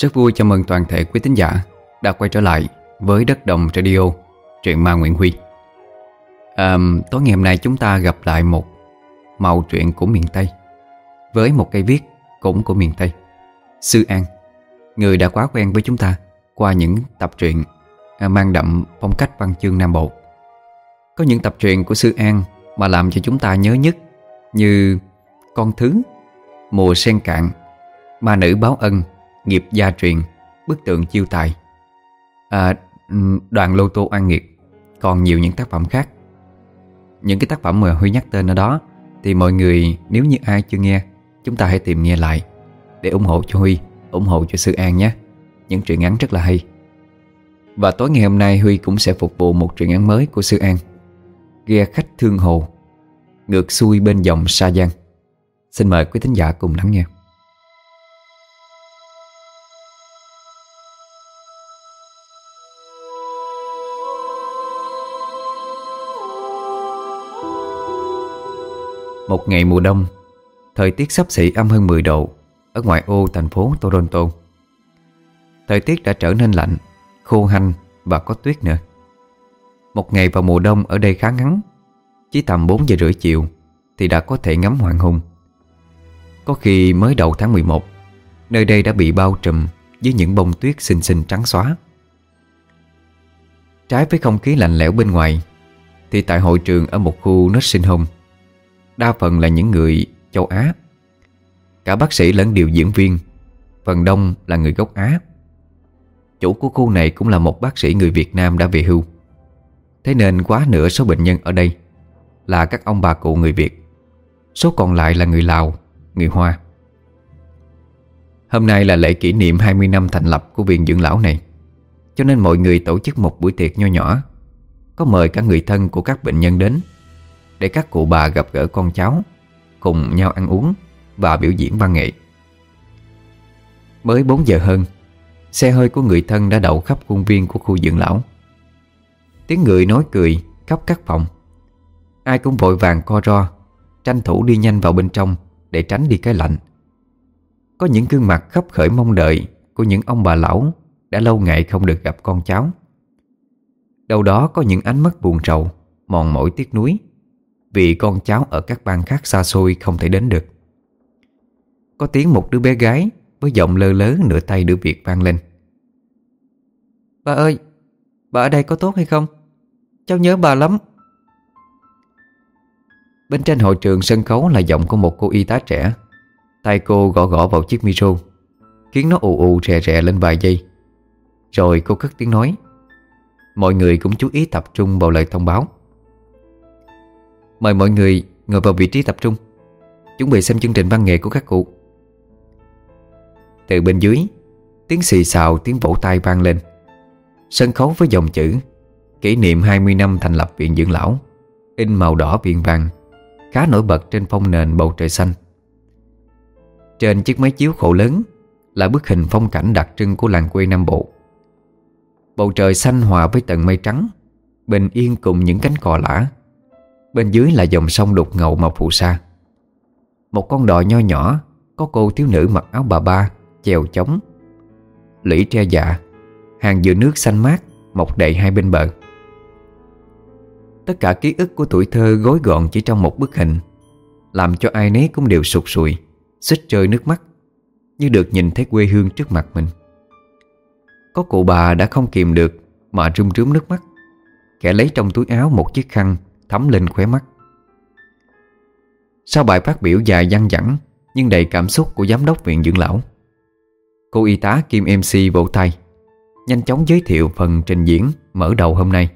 Rất vui chào mừng toàn thể quý tín giả đã quay trở lại với Đất Đồng Radio, truyện ma Nguyễn Huy. À, tối ngày hôm nay chúng ta gặp lại một màu truyện của miền Tây với một cây viết cũng của miền Tây. Sư An, người đã quá quen với chúng ta qua những tập truyện ờ, mang đậm phong cách văn chương Nam Bộ. Có những tập truyện của Sư An mà làm cho chúng ta nhớ nhất như Con Thứ, Mùa Sen Cạn, Ma Nữ Báo Ân, Nghiệp Gia Truyền, Bức Tượng Chiêu Tài, à, Đoàn Lô Tô An Nghiệt, còn nhiều những tác phẩm khác. Những cái tác phẩm mà Huy nhắc tên ở đó thì mọi người nếu như ai chưa nghe Chúng ta hãy tìm nghe lại Để ủng hộ cho Huy ủng hộ cho Sư An nhé. Những truyện ngắn rất là hay. Và tối ngày hôm nay Huy cũng sẽ phục vụ một truyện ngắn mới của Sư An. Ghe khách thương hồ Ngược xuôi bên dòng Sa Giang. Xin mời quý thính giả cùng lắng nghe. Một ngày mùa đông. Thời tiết sắp xỉ âm hơn 10 độ Ở ngoại ô thành phố Toronto. Thời tiết đã trở nên lạnh, Khô hanh và có tuyết nữa. Một ngày vào mùa đông ở đây khá ngắn, Chỉ tầm 4 giờ rưỡi chiều Thì đã có thể ngắm hoàng hôn. Có khi mới đầu tháng 11 Nơi đây đã bị bao trùm Với những bông tuyết xinh xinh trắng xóa. Trái với không khí lạnh lẽo bên ngoài Thì tại hội trường ở một khu nursing home Đa phần là những người châu Á. Cả bác sĩ lẫn điều diễn viên Phần đông là người gốc Á. Chủ của khu này cũng là một bác sĩ người Việt Nam đã về hưu. Thế nên quá nửa số bệnh nhân ở đây Là các ông bà cụ người Việt. Số còn lại là người Lào, người Hoa. Hôm nay là lễ kỷ niệm 20 năm thành lập của viện dưỡng lão này. Cho nên mọi người tổ chức một buổi tiệc nho nhỏ. Có mời cả người thân của các bệnh nhân đến. Để các cụ bà gặp gỡ con cháu, Cùng nhau ăn uống Và biểu diễn văn nghệ. Mới 4 giờ hơn, Xe hơi của người thân đã đậu khắp khuôn viên của khu dưỡng lão. Tiếng người nói cười khắp các phòng. Ai cũng vội vàng co ro, Tranh thủ đi nhanh vào bên trong Để tránh đi cái lạnh. Có những gương mặt khắp khởi mong đợi Của những ông bà lão Đã lâu ngày không được gặp con cháu. Đâu đó có những ánh mắt buồn rầu, Mòn mỏi tiếc nuối vì con cháu ở các bang khác xa xôi không thể đến được. Có tiếng một đứa bé gái Với giọng lơ lớ nửa tay nửa việc vang lên. Bà ơi, Bà ở đây có tốt hay không? Cháu nhớ bà lắm. Bên trên hội trường sân khấu là giọng của một cô y tá trẻ. Tay cô gõ gõ vào chiếc micro, Khiến nó ù ù rè rè lên vài giây. Rồi cô cất tiếng nói. Mọi người cũng chú ý tập trung vào lời thông báo. Mời mọi người ngồi vào vị trí tập trung. Chuẩn bị xem chương trình văn nghệ của các cụ. Từ bên dưới Tiếng xì xào, tiếng vỗ tay vang lên. Sân khấu với dòng chữ Kỷ niệm 20 năm thành lập viện dưỡng lão In màu đỏ viền vàng Khá nổi bật trên phong nền bầu trời xanh. Trên chiếc máy chiếu khổ lớn Là bức hình phong cảnh đặc trưng của làng quê Nam Bộ. Bầu trời xanh hòa với tầng mây trắng Bình yên cùng những cánh cò lã. Bên dưới là dòng sông đục ngầu mà phù sa. Một con đò nho nhỏ, Có cô thiếu nữ mặc áo bà ba, Chèo chống. Lũy tre dạ Hàng dừa nước xanh mát, Mọc đầy hai bên bờ. Tất cả ký ức của tuổi thơ gối gọn chỉ trong một bức hình, Làm cho ai nấy cũng đều sụt sùi, Xích rơi nước mắt, Như được nhìn thấy quê hương trước mặt mình. Có cụ bà đã không kìm được Mà rung rướm nước mắt. Kẻ lấy trong túi áo một chiếc khăn Thấm lên khóe mắt. Sau bài phát biểu dài dăng dẳng Nhưng đầy cảm xúc của giám đốc viện dưỡng lão, Cô y tá Kim MC vỗ tay Nhanh chóng giới thiệu phần trình diễn Mở đầu hôm nay.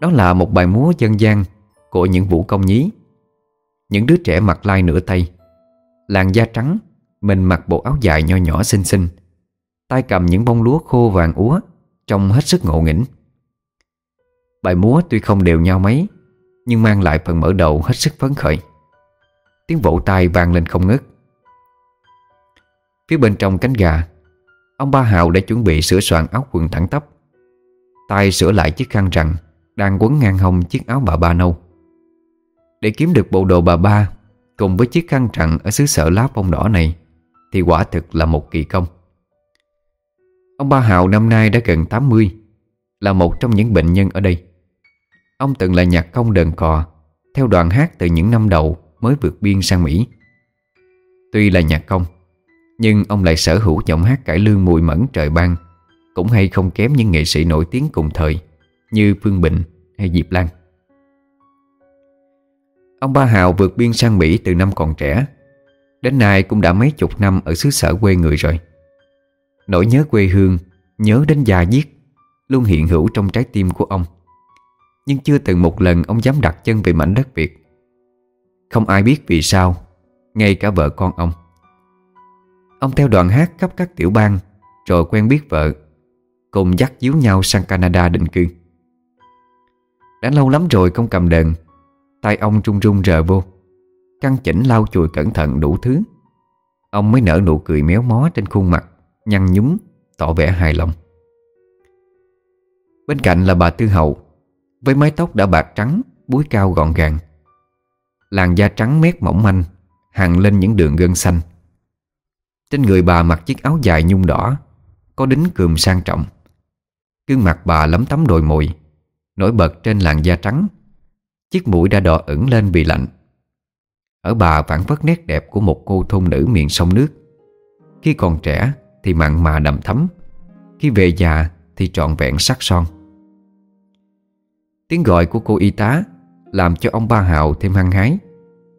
Đó là một bài múa dân gian Của những vũ công nhí, Những đứa trẻ mặc lai nửa tay, Làn da trắng, Mình mặc bộ áo dài nho nhỏ xinh xinh, tay cầm những bông lúa khô vàng úa, Trông hết sức ngộ nghĩnh. Bài múa tuy không đều nhau mấy, Nhưng mang lại phần mở đầu hết sức phấn khởi. Tiếng vỗ tay vang lên không ngớt. Phía bên trong cánh gà, Ông ba Hào đã chuẩn bị sửa soạn áo quần thẳng tắp. Tay sửa lại chiếc khăn rằng Đang quấn ngang hông chiếc áo bà ba nâu. Để kiếm được bộ đồ bà ba Cùng với chiếc khăn rằng Ở xứ sở lá bông đỏ này Thì quả thực là một kỳ công. Ông Ba Hào năm nay đã gần 80 Là một trong những bệnh nhân ở đây. Ông từng là nhạc công đờn cò, Theo đoàn hát từ những năm đầu Mới vượt biên sang Mỹ. Tuy là nhạc công, Nhưng ông lại sở hữu giọng hát cải lương mùi mẫn trời ban, Cũng hay không kém những nghệ sĩ nổi tiếng cùng thời Như Phương Bình hay Diệp Lan. Ông Ba Hào vượt biên sang Mỹ từ năm còn trẻ, Đến nay cũng đã mấy chục năm ở xứ sở quê người rồi. Nỗi nhớ quê hương, Nhớ đến già diết, Luôn hiện hữu trong trái tim của ông. Nhưng chưa từng một lần ông dám đặt chân về mảnh đất Việt. Không ai biết vì sao, Ngay cả vợ con ông. Ông theo đoàn hát khắp các tiểu bang, Rồi quen biết vợ, Cùng dắt díu nhau sang Canada định cư. Đã lâu lắm rồi không cầm đờn tay ông run run rờ vô Căn chỉnh lau chùi cẩn thận đủ thứ. Ông mới nở nụ cười méo mó trên khuôn mặt, Nhăn nhúm, Tỏ vẻ hài lòng. Bên cạnh là bà Tư Hậu với mái tóc đã bạc trắng, Búi cao gọn gàng. Làn da trắng mét mỏng manh, Hằn lên những đường gân xanh. Trên người bà mặc chiếc áo dài nhung đỏ, Có đính cườm sang trọng. Gương mặt bà lấm tấm đồi mồi, Nổi bật trên làn da trắng. Chiếc mũi đã đỏ ửng lên vì lạnh. Ở bà phản vất nét đẹp của một cô thôn nữ miền sông nước. Khi còn trẻ thì mặn mà đầm thấm Khi về già thì trọn vẹn sắc son. Tiếng gọi của cô y tá Làm cho ông Ba Hào thêm hăng hái,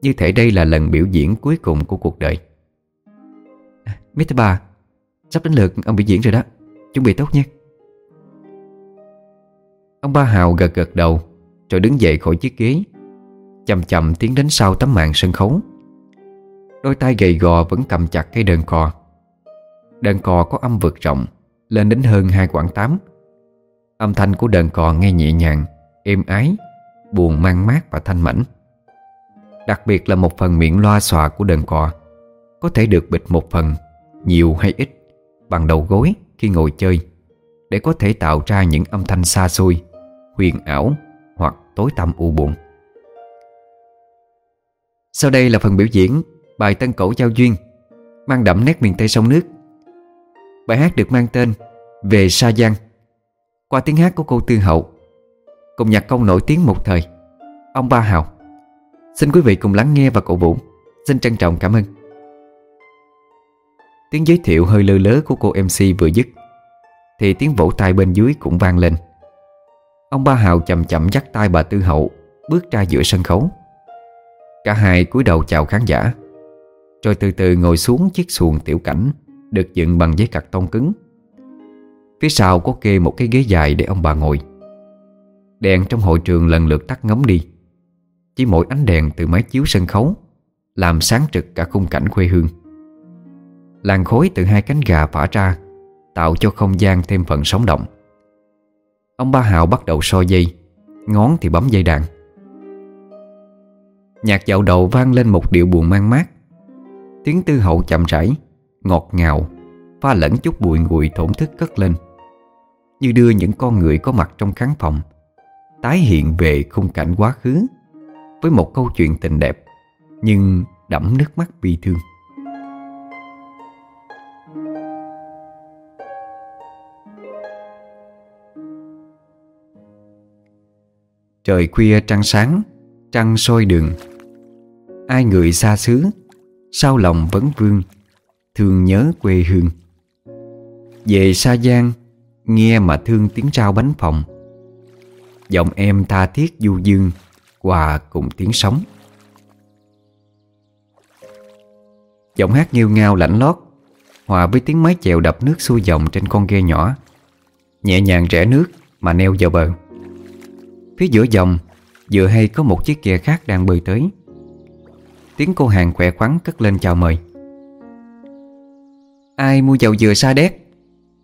Như thể đây là lần biểu diễn cuối cùng của cuộc đời. À, Mr. Ba, Sắp đến lượt ông biểu diễn rồi đó. Chuẩn bị tốt nhé Ông Ba Hào gật gật đầu, Rồi đứng dậy khỏi chiếc ghế, Chậm chậm tiến đến sau tấm màn sân khấu. Đôi tay gầy gò vẫn cầm chặt cây đơn cò. Đơn cò có âm vực rộng, Lên đến hơn hai quãng tám. Âm thanh của đơn cò nghe nhẹ nhàng Êm ái, Buồn mang mát và thanh mảnh. Đặc biệt là một phần miệng loa xòa của đờn cò, Có thể được bịt một phần, Nhiều hay ít, Bằng đầu gối khi ngồi chơi, Để có thể tạo ra những âm thanh xa xôi, Huyền ảo Hoặc tối tăm u buồn. Sau đây là phần biểu diễn Bài tân cổ giao duyên, Mang đậm nét miền Tây sông nước. Bài hát được mang tên Về Sa Giang, Qua tiếng hát của cô Tư Hậu. Cùng nhạc công nổi tiếng một thời. Ông Ba Hào. Xin quý vị cùng lắng nghe và cổ vũ. Xin trân trọng cảm ơn. Tiếng giới thiệu hơi lơ lớ của cô MC vừa dứt, Thì tiếng vỗ tay bên dưới cũng vang lên. Ông Ba Hào chậm chậm dắt tay bà Tư Hậu, Bước ra giữa sân khấu. Cả hai cúi đầu chào khán giả, Rồi từ từ ngồi xuống chiếc xuồng tiểu cảnh được dựng bằng giấy cạc tông cứng. Phía sau có kê một cái ghế dài để ông bà ngồi. Đèn trong hội trường lần lượt tắt ngấm đi. Chỉ mỗi ánh đèn từ máy chiếu sân khấu, Làm sáng trực cả khung cảnh quê hương. Làn khối từ hai cánh gà phả ra, Tạo cho không gian thêm phần sống động. Ông ba Hào bắt đầu so dây, Ngón thì bấm dây đàn. Nhạc dạo đầu vang lên một điệu buồn mang mát. Tiếng tư hậu chậm rãi, Ngọt ngào, Pha lẫn chút bụi nguội thổn thức cất lên. Như đưa những con người có mặt trong khán phòng Tái hiện về khung cảnh quá khứ Với một câu chuyện tình đẹp Nhưng đẫm nước mắt bi thương. Trời khuya trăng sáng, Trăng soi đường. Ai người xa xứ, Sao lòng vẫn vương, Thương nhớ quê hương. Về xa giang, Nghe mà thương tiếng trao bánh phòng. Giọng em tha thiết du dương, Hòa cùng tiếng sóng. Giọng hát nghiêu ngao lạnh lót, Hòa với tiếng mái chèo đập nước xuôi dòng trên con ghe nhỏ. Nhẹ nhàng rẽ nước mà neo vào bờ. Phía giữa dòng, Vừa hay có một chiếc ghe khác đang bơi tới. Tiếng cô hàng khỏe khoắn cất lên chào mời. Ai mua dầu dừa sa đéc?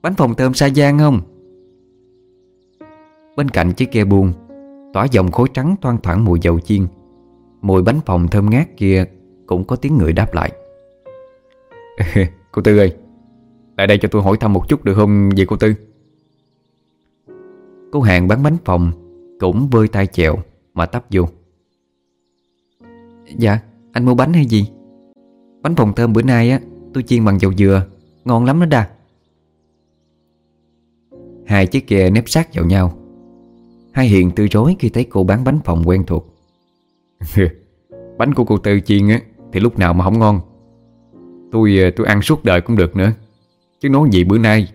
Bánh phồng thơm sa giang không? Bên cạnh chiếc ghe buông, Tỏa dòng khối trắng toan thoảng mùi dầu chiên, Mùi bánh phồng thơm ngát kia Cũng có tiếng người đáp lại. Cô Tư ơi, Lại đây cho tôi hỏi thăm một chút được không về cô Tư? Cô hàng bán bánh phồng Cũng vơi tay chèo Mà tấp vô. Dạ anh mua bánh hay gì? Bánh phồng thơm bữa nay á, Tôi chiên bằng dầu dừa, Ngon lắm đó đa. Hai chiếc ghe nếp sát vào nhau. Hai Hiền từ rối khi thấy cô bán bánh phòng quen thuộc. Bánh của cô Tư chiên á, Thì lúc nào mà không ngon. Tôi ờ, tôi ăn suốt đời cũng được nữa, Chứ nói gì bữa nay.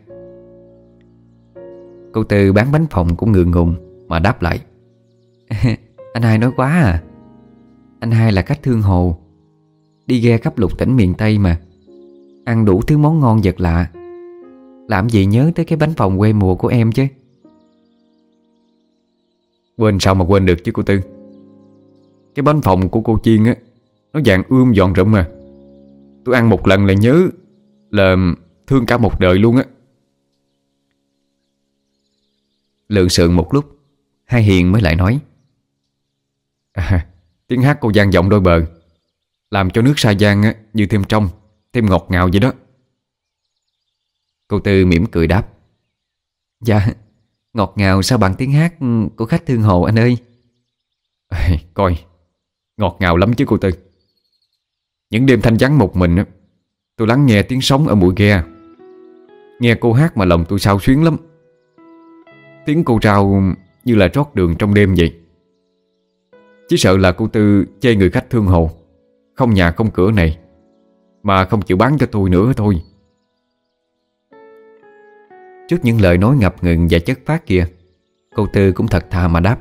Cô Tư bán bánh phòng cũng ngượng ngùng Mà đáp lại. Anh hai nói quá à. Anh hai là khách thương hồ, Đi ghe khắp lục tỉnh miền Tây mà. Ăn đủ thứ món ngon vật lạ. Làm gì nhớ tới cái bánh phòng quê mùa của em chứ? Quên sao mà quên được chứ cô Tư? Cái bánh phòng của cô Chiên á Nó dạng ươm dọn rụm mà. Tôi ăn một lần là nhớ Là thương cả một đời luôn á. Lượng sượng một lúc Hai Hiền mới lại nói. À, Tiếng hát cô gian giọng đôi bờ Làm cho nước sa giang á, như thêm trong Thêm ngọt ngào vậy đó. Cô Tư mỉm cười đáp. Dạ. Ngọt ngào sao bằng tiếng hát ừ, của khách thương hồ anh ơi? Ê, Coi Ngọt ngào lắm chứ cô Tư. Những đêm thanh vắng một mình Tôi lắng nghe tiếng sóng ở mũi ghe. Nghe cô hát mà lòng tôi sao xuyến lắm. Tiếng cô trao như là rót đường trong đêm vậy. Chỉ sợ là cô Tư chê người khách thương hồ Không nhà không cửa này Mà không chịu bán cho tôi nữa thôi. Trước những lời nói ngập ngừng và chất phát kia Cô Tư cũng thật thà mà đáp.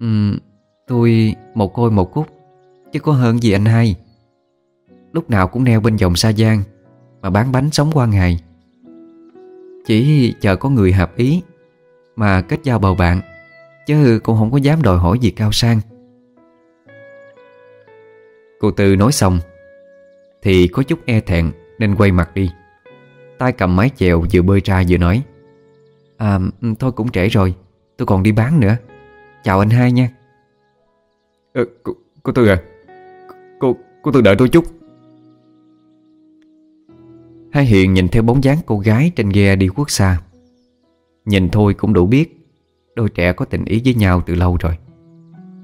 Um, Tôi một côi một cúc Chứ có hơn gì anh hai. Lúc nào cũng neo bên dòng Sa Giang Mà bán bánh sống qua ngày. Chỉ chờ có người hợp ý Mà kết giao bầu bạn Chứ cũng không có dám đòi hỏi gì cao sang. Cô Tư nói xong Thì có chút e thẹn Nên quay mặt đi tay cầm mái chèo vừa bơi ra vừa nói À thôi cũng trễ rồi Tôi còn đi bán nữa. Chào anh hai nha. Ờ, cô, cô Tư à Cô, cô Tư đợi tôi chút. Hai Hiền nhìn theo bóng dáng cô gái trên ghe đi quốc xa. Nhìn thôi cũng đủ biết Đôi trẻ có tình ý với nhau từ lâu rồi.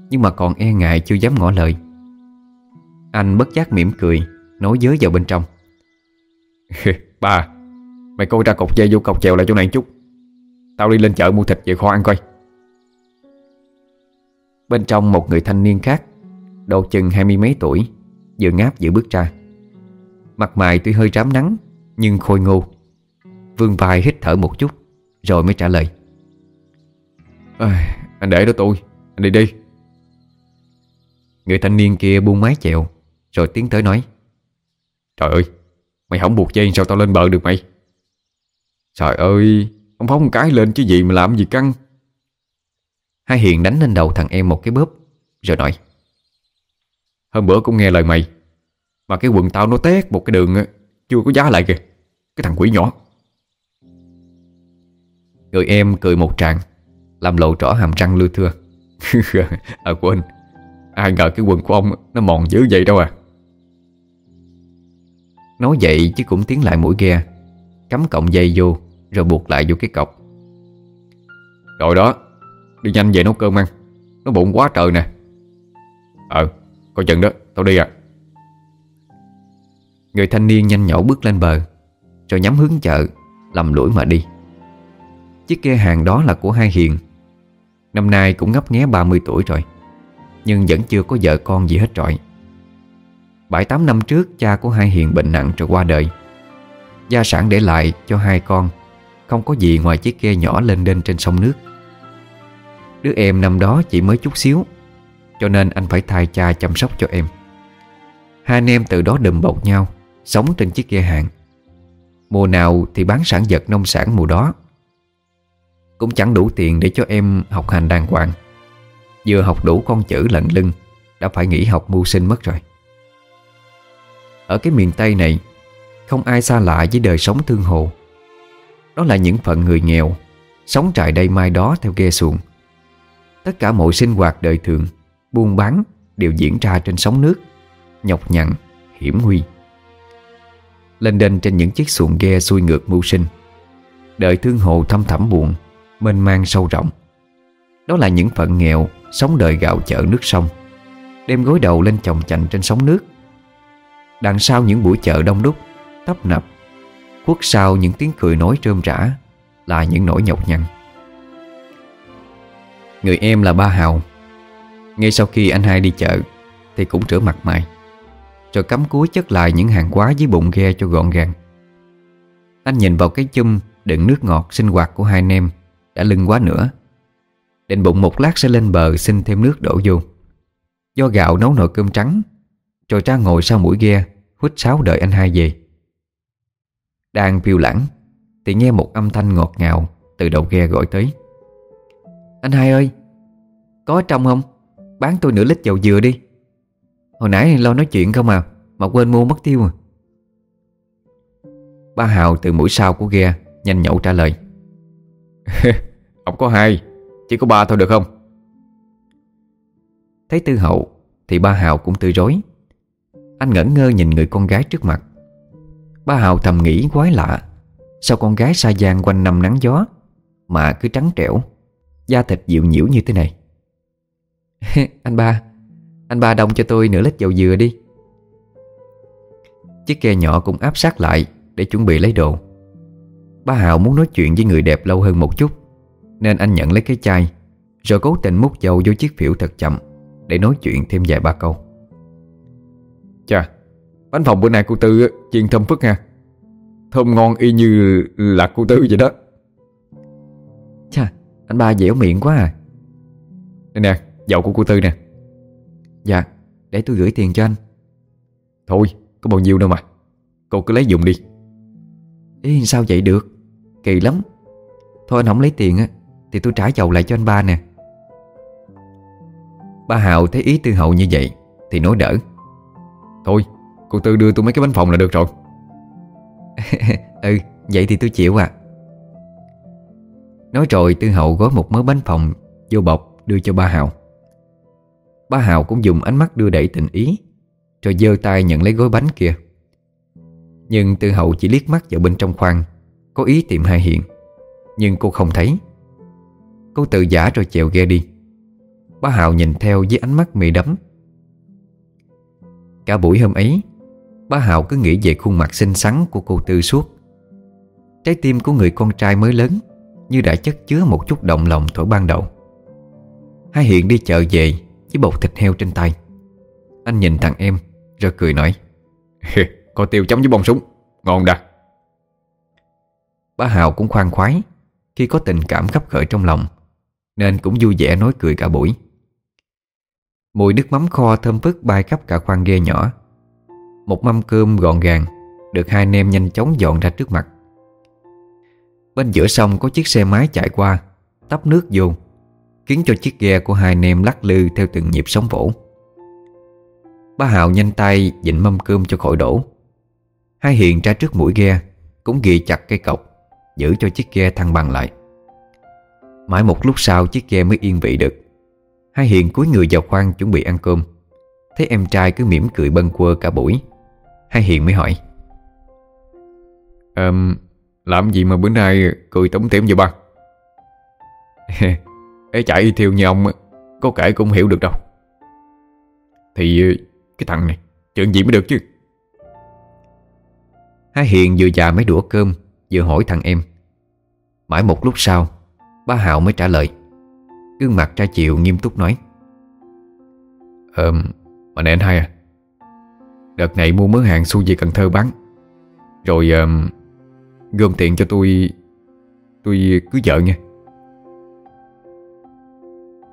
Nhưng mà còn e ngại chưa dám ngỏ lời. Anh bất giác mỉm cười Nói giới vào bên trong. Ba Mày coi ra cột dây vô cọc chèo lại chỗ này chút. Tao đi lên chợ mua thịt về kho ăn coi. Bên trong một người thanh niên khác Độ chừng hai mươi mấy tuổi Vừa ngáp vừa bước ra. Mặt mày tuy hơi rám nắng Nhưng khôi ngô. Vương vai hít thở một chút Rồi mới trả lời. À, Anh để đó tôi Anh đi đi. Người thanh niên kia buông mái chèo Rồi tiến tới nói. Trời ơi Mày không buộc dây sao tao lên bờ được mày? Trời ơi Ông phóng một cái lên chứ gì mà làm gì căng? Hai Hiền đánh lên đầu thằng em một cái bóp Rồi nói. Hôm bữa cũng nghe lời mày Mà cái quần tao nó tét một cái đường Chưa có giá lại kìa Cái thằng quỷ nhỏ. Người em cười một tràng Làm lộ rõ hàm răng lưa thưa. À quên Ai ngờ cái quần của ông nó mòn dữ vậy đâu à. Nói vậy chứ cũng tiến lại mũi ghe Cắm cọng dây vô, Rồi buộc lại vô cái cọc. Rồi đó, Đi nhanh về nấu cơm ăn. Nó bụng quá trời nè. Ờ coi chừng đó, tao đi à. Người thanh niên nhanh nhẩu bước lên bờ, Rồi nhắm hướng chợ, Lầm lũi mà đi. Chiếc ghe hàng đó là của hai Hiền. Năm nay cũng ngấp nghé 30 tuổi rồi, Nhưng vẫn chưa có vợ con gì hết trọi. Bảy tám năm trước, cha của hai Hiền bệnh nặng rồi qua đời. Gia sản để lại cho hai con. Không có gì ngoài chiếc ghe nhỏ lên đên trên sông nước. Đứa em năm đó chỉ mới chút xíu, Cho nên anh phải thay cha chăm sóc cho em. Hai anh em từ đó đùm bọc nhau, Sống trên chiếc ghe hàng. Mùa nào thì bán sản vật nông sản mùa đó. Cũng chẳng đủ tiền để cho em học hành đàng hoàng. Vừa học đủ con chữ lận lưng, Đã phải nghỉ học mưu sinh mất rồi. Ở cái miền Tây này không ai xa lạ với đời sống thương hồ. Đó là những phận người nghèo Sống trại đây mai đó theo ghe xuồng. Tất cả mọi sinh hoạt đời thường Buôn bán đều diễn ra trên sóng nước Nhọc nhằn, hiểm nguy. Lên đên trên những chiếc xuồng ghe xuôi ngược mưu sinh Đời thương hồ thâm thẳm buồn Mênh mang sâu rộng. Đó là những phận nghèo Sống đời gạo chợ nước sông Đem gối đầu lên chồng chành trên sóng nước. Đằng sau những buổi chợ đông đúc Tấp nập. Khuất sau những tiếng cười nói rơm rã Là những nỗi nhọc nhằn. Người em là ba Hào. Ngay sau khi anh hai đi chợ, Thì cũng rửa mặt mày, Rồi cắm cúi chất lại những hàng quá dưới bụng ghe cho gọn gàng. Anh nhìn vào cái chum đựng nước ngọt sinh hoạt của hai anh em Đã lưng quá nữa. Định bụng một lát sẽ lên bờ xin thêm nước đổ vô. Do gạo nấu nồi cơm trắng, Rồi ra ngồi sau mũi ghe Hút sáo đợi anh hai về. Đang phiêu lãng, Thì nghe một âm thanh ngọt ngào Từ đầu ghe gọi tới. Anh hai ơi, Có trong không? Bán tôi nửa lít dầu dừa đi. Hồi nãy lo nói chuyện không à Mà quên mua mất tiêu à. Ba Hào từ mũi sau của ghe Nhanh nhậu trả lời. Ông có hai, Chỉ có ba thôi được không? Thấy Tư Hậu Thì ba Hào cũng tư rối. Anh ngẩn ngơ nhìn người con gái trước mặt. Ba Hào thầm nghĩ quái lạ. Sao con gái Sa Giang quanh năm nắng gió Mà cứ trắng trẻo, Da thịt dịu nhiễu như thế này? Anh ba Anh ba đông cho tôi nửa lít dầu dừa đi. Chiếc ghe nhỏ cũng áp sát lại Để chuẩn bị lấy đồ. Ba Hào muốn nói chuyện với người đẹp lâu hơn một chút, Nên anh nhận lấy cái chai, Rồi cố tình múc dầu vô chiếc phiểu thật chậm Để nói chuyện thêm vài ba câu. Chà, Bánh phòng bữa nay cô Tư chiên thơm phức ha. Thơm ngon y như là cô Tư vậy đó. Chà Anh ba dẻo miệng quá à. Đây nè Dầu của cô Tư nè. Dạ Để tôi gửi tiền cho anh. Thôi có bao nhiêu đâu mà. Cô cứ lấy dùng đi. Ý sao vậy được? Kỳ lắm. Thôi anh không lấy tiền á Thì tôi trả dầu lại cho anh ba nè. Ba Hào thấy ý tư hậu như vậy Thì nói đỡ. Thôi cô Tư đưa tôi mấy cái bánh phòng là được rồi. Ừ vậy thì tôi chịu à. Nói rồi tư hậu gói một mớ bánh phòng Vô bọc, đưa cho ba Hào. Ba Hào cũng dùng ánh mắt đưa đẩy tình ý, Rồi giơ tay nhận lấy gói bánh kia. Nhưng tư hậu chỉ liếc mắt vào bên trong khoang, Có ý tìm hai hiện Nhưng cô không thấy. Cô tự giả rồi chèo ghe đi. Ba Hào nhìn theo với ánh mắt mì đắm. Cả buổi hôm ấy bá Hào cứ nghĩ về khuôn mặt xinh xắn của cô Tư suốt. Trái tim của người con trai mới lớn Như đã chất chứa một chút động lòng thổi ban đầu. Hai hiện đi chợ về Với bột thịt heo trên tay. Anh nhìn thằng em, Rồi cười nói Có tiêu chấm với bông súng, Ngon đà. Bá Hào cũng khoan khoái Khi có tình cảm khắp khởi trong lòng, Nên cũng vui vẻ nói cười cả buổi. Mùi nước mắm kho thơm phức bay khắp cả khoang ghe nhỏ. Một mâm cơm gọn gàng Được hai anh em nhanh chóng dọn ra trước mặt. Bên giữa sông có chiếc xe máy chạy qua Tắp nước vô, Khiến cho chiếc ghe của hai anh em lắc lư Theo từng nhịp sóng vỗ. Ba Hào nhanh tay dịnh mâm cơm cho khỏi đổ. Hai Hiền ra trước mũi ghe, Cũng ghi chặt cây cọc, Giữ cho chiếc ghe thăng bằng lại. Mãi một lúc sau chiếc ghe mới yên vị được. Hai Hiền cúi người vào khoang chuẩn bị ăn cơm. Thấy em trai cứ mỉm cười bâng quơ cả buổi. Hai Hiền mới hỏi. Um, Làm gì mà bữa nay cười tống tém vậy ba? Ê chạy theo như ông Có kể cũng hiểu được đâu. Thì cái thằng này Chuyện gì mới được chứ? Hai Hiền vừa già mấy đũa cơm Vừa hỏi thằng em. Mãi một lúc sau Ba Hạo mới trả lời. Gương mặt ra chịu nghiêm túc nói. Ờ Mà nè anh hai à Đợt này mua mớ hàng xu về Cần Thơ bán. Rồi uh, Gom tiền cho tôi Tôi cưới vợ nha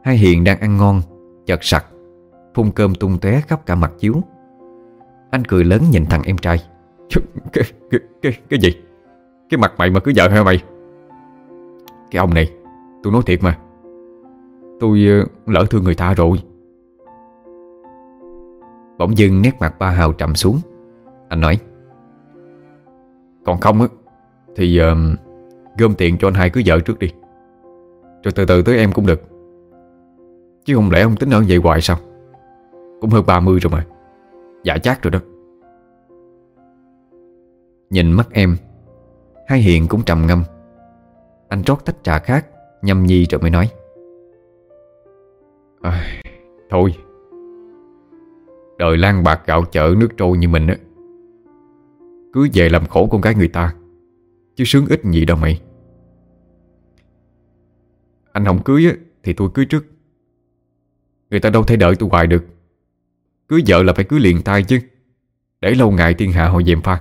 Hai Hiền đang ăn ngon chật sặc. Phun cơm tung tóe khắp cả mặt chiếu. Anh cười lớn nhìn thằng em trai. Cái, cái, cái, cái gì? Cái mặt mày mà cưới vợ hả mày? Cái ông này Tôi nói thiệt mà. Tôi ờ, lỡ thương người ta rồi. Bỗng dưng nét mặt ba Hào trầm xuống. Anh nói Còn không á Thì uh, gom tiền cho anh hai cưới vợ trước đi. Rồi từ từ tới em cũng được. Chứ không lẽ ông tính ở vậy hoài sao? Cũng hơn 30 rồi mà. Dạ chắc rồi đó. Nhìn mắt em Hai Hiền cũng trầm ngâm. Anh rót tách trà khác Nhâm nhi rồi mới nói à, Thôi Đời lan bạc gạo chợ nước trôi như mình á. Cứ về làm khổ con gái người ta Chứ sướng ít gì đâu mày. Anh không cưới á, thì tôi cưới trước. Người ta đâu thể đợi tôi hoài được. Cưới vợ là phải cưới liền tay chứ. Để lâu ngày thiên hạ họ dèm pha.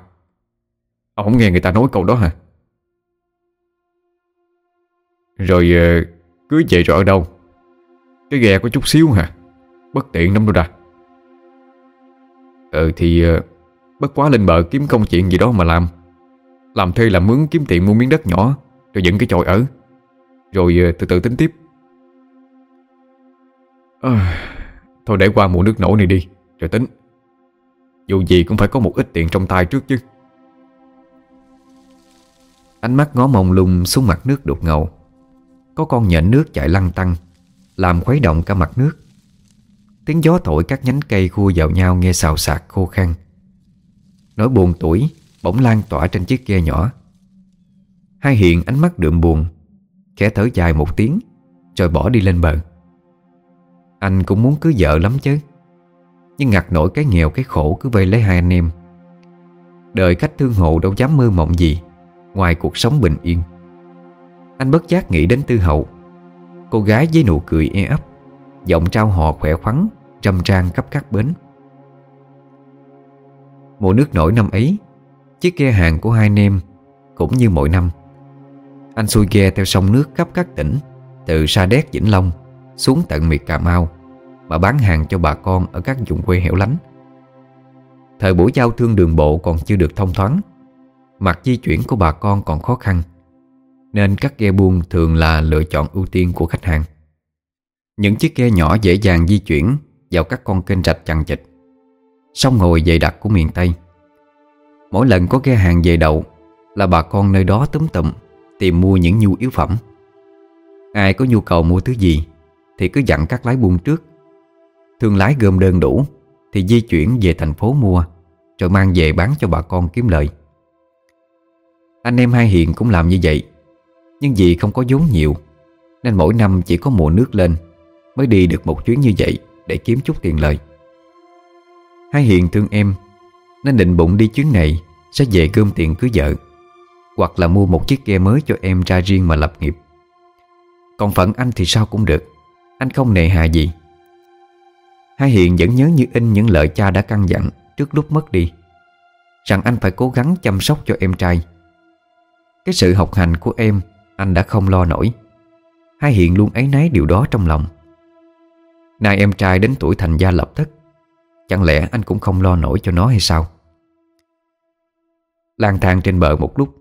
Ông không nghe người ta nói câu đó hả? Rồi ờ, cưới về rồi ở đâu? Cái ghe có chút xíu hả? Bất tiện lắm đâu ra ờ thì ờ, Bất quá lên bờ kiếm công chuyện gì đó mà làm. Làm thuê làm mướn kiếm tiền mua miếng đất nhỏ Rồi dựng cái chòi ở. Rồi ờ, từ từ tính tiếp. À, Thôi để qua mùa nước nổi này đi Rồi tính. Dù gì cũng phải có một ít tiền trong tay trước chứ. Ánh mắt ngó mông lung xuống mặt nước đục ngầu. Có con nhện nước chạy lăn tăng Làm khuấy động cả mặt nước. Tiếng gió thổi các nhánh cây khua vào nhau nghe xào xạc khô khăn Nỗi buồn tuổi bỗng lan tỏa trên chiếc ghe nhỏ. Hai hiện ánh mắt đượm buồn, Khẽ thở dài một tiếng, Rồi bỏ đi lên bờ. Anh cũng muốn cưới vợ lắm chứ, Nhưng ngặt nổi cái nghèo cái khổ cứ vây lấy hai anh em. Đời cách thương hộ đâu dám mơ mộng gì, Ngoài cuộc sống bình yên. Anh bất giác nghĩ đến Tư Hậu, Cô gái với nụ cười e ấp, Giọng trao hò khỏe khoắn trầm trang khắp các bến. Mùa nước nổi năm ấy, Chiếc ghe hàng của hai anh em Cũng như mỗi năm, Anh xuôi ghe theo sông nước khắp các tỉnh, Từ Sa Đéc, Vĩnh Long Xuống tận miệt Cà Mau Mà bán hàng cho bà con ở các vùng quê hẻo lánh. Thời buổi giao thương đường bộ còn chưa được thông thoáng, Mặt di chuyển của bà con còn khó khăn, Nên các ghe buôn thường là lựa chọn ưu tiên của khách hàng. Những chiếc ghe nhỏ dễ dàng di chuyển vào các con kênh rạch chằng chịt. Sông ngồi dày đặc của miền Tây. Mỗi lần có ghe hàng về đậu Là bà con nơi đó túm tụm Tìm mua những nhu yếu phẩm. Ai có nhu cầu mua thứ gì Thì cứ dặn các lái buôn trước. Thương lái gom đơn đủ Thì di chuyển về thành phố mua, Rồi mang về bán cho bà con kiếm lợi Anh em hai hiện cũng làm như vậy, Nhưng vì không có vốn nhiều, Nên mỗi năm chỉ có mùa nước lên Mới đi được một chuyến như vậy. Để kiếm chút tiền lời. Hai Hiền thương em, Nên định bụng đi chuyến này Sẽ về gom tiền cưới vợ, Hoặc là mua một chiếc ghe mới cho em ra riêng mà lập nghiệp. Còn phận anh thì sao cũng được, Anh không nề hà gì. Hai Hiền vẫn nhớ như in những lời cha đã căn dặn Trước lúc mất đi, Rằng anh phải cố gắng chăm sóc cho em trai. Cái sự học hành của em, Anh đã không lo nổi. Hai Hiền luôn ấy nấy điều đó trong lòng. Nay em trai đến tuổi thành gia lập thất. Chẳng lẽ anh cũng không lo nổi cho nó hay sao? Lang thang trên bờ một lúc,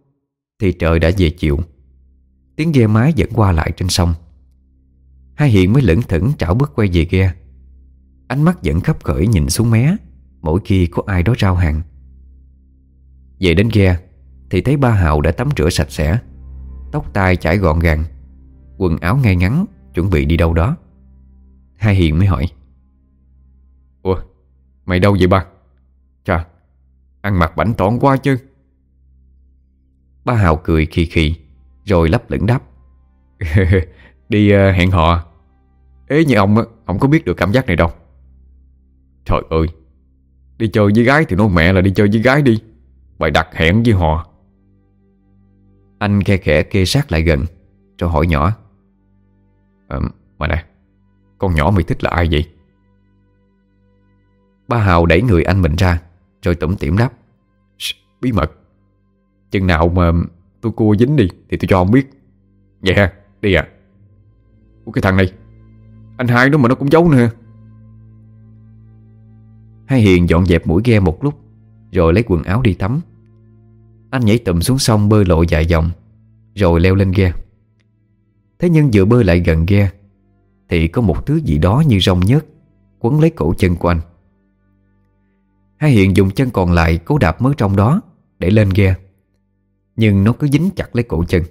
Thì trời đã về chiều. Tiếng ghe mái vẫn qua lại trên sông. Hai hiện mới lững thững trảo bước quay về ghe. Ánh mắt vẫn khắp khởi nhìn xuống mé, Mỗi khi có ai đó rao hàng. Về đến ghe, Thì thấy ba Hào đã tắm rửa sạch sẽ, Tóc tai chải gọn gàng, Quần áo ngay ngắn, Chuẩn bị đi đâu đó. Hai Hiền mới hỏi. Ủa mày đâu vậy ba? Chà Ăn mặc bảnh tỏn quá chứ. Ba Hào cười khì khì Rồi lấp lửng đáp. Đi uh, hẹn hò Ế như ông Ông có biết được cảm giác này đâu. Trời ơi Đi chơi với gái thì nói mẹ là đi chơi với gái đi. Bài đặt hẹn với họ. Anh khe khẽ kê sát lại gần Rồi hỏi nhỏ. À, Mà nè con nhỏ mày thích là ai vậy? Ba Hào đẩy người anh mình ra Rồi tủm tỉm đáp Bí mật. Chừng nào mà tôi cua dính đi Thì tôi cho ông biết. Vậy ha, đi à Ủa cái thằng này Anh hai nó mà nó cũng giấu nữa Hai Hiền dọn dẹp mũi ghe một lúc Rồi lấy quần áo đi tắm. Anh nhảy tụm xuống sông bơi lội dài dòng Rồi leo lên ghe. Thế nhưng vừa bơi lại gần ghe thì có một thứ gì đó như rong nhớt, Quấn lấy cổ chân của anh. Hai Hiền dùng chân còn lại cố đạp mớ trong đó Để lên ghe, Nhưng nó cứ dính chặt lấy cổ chân.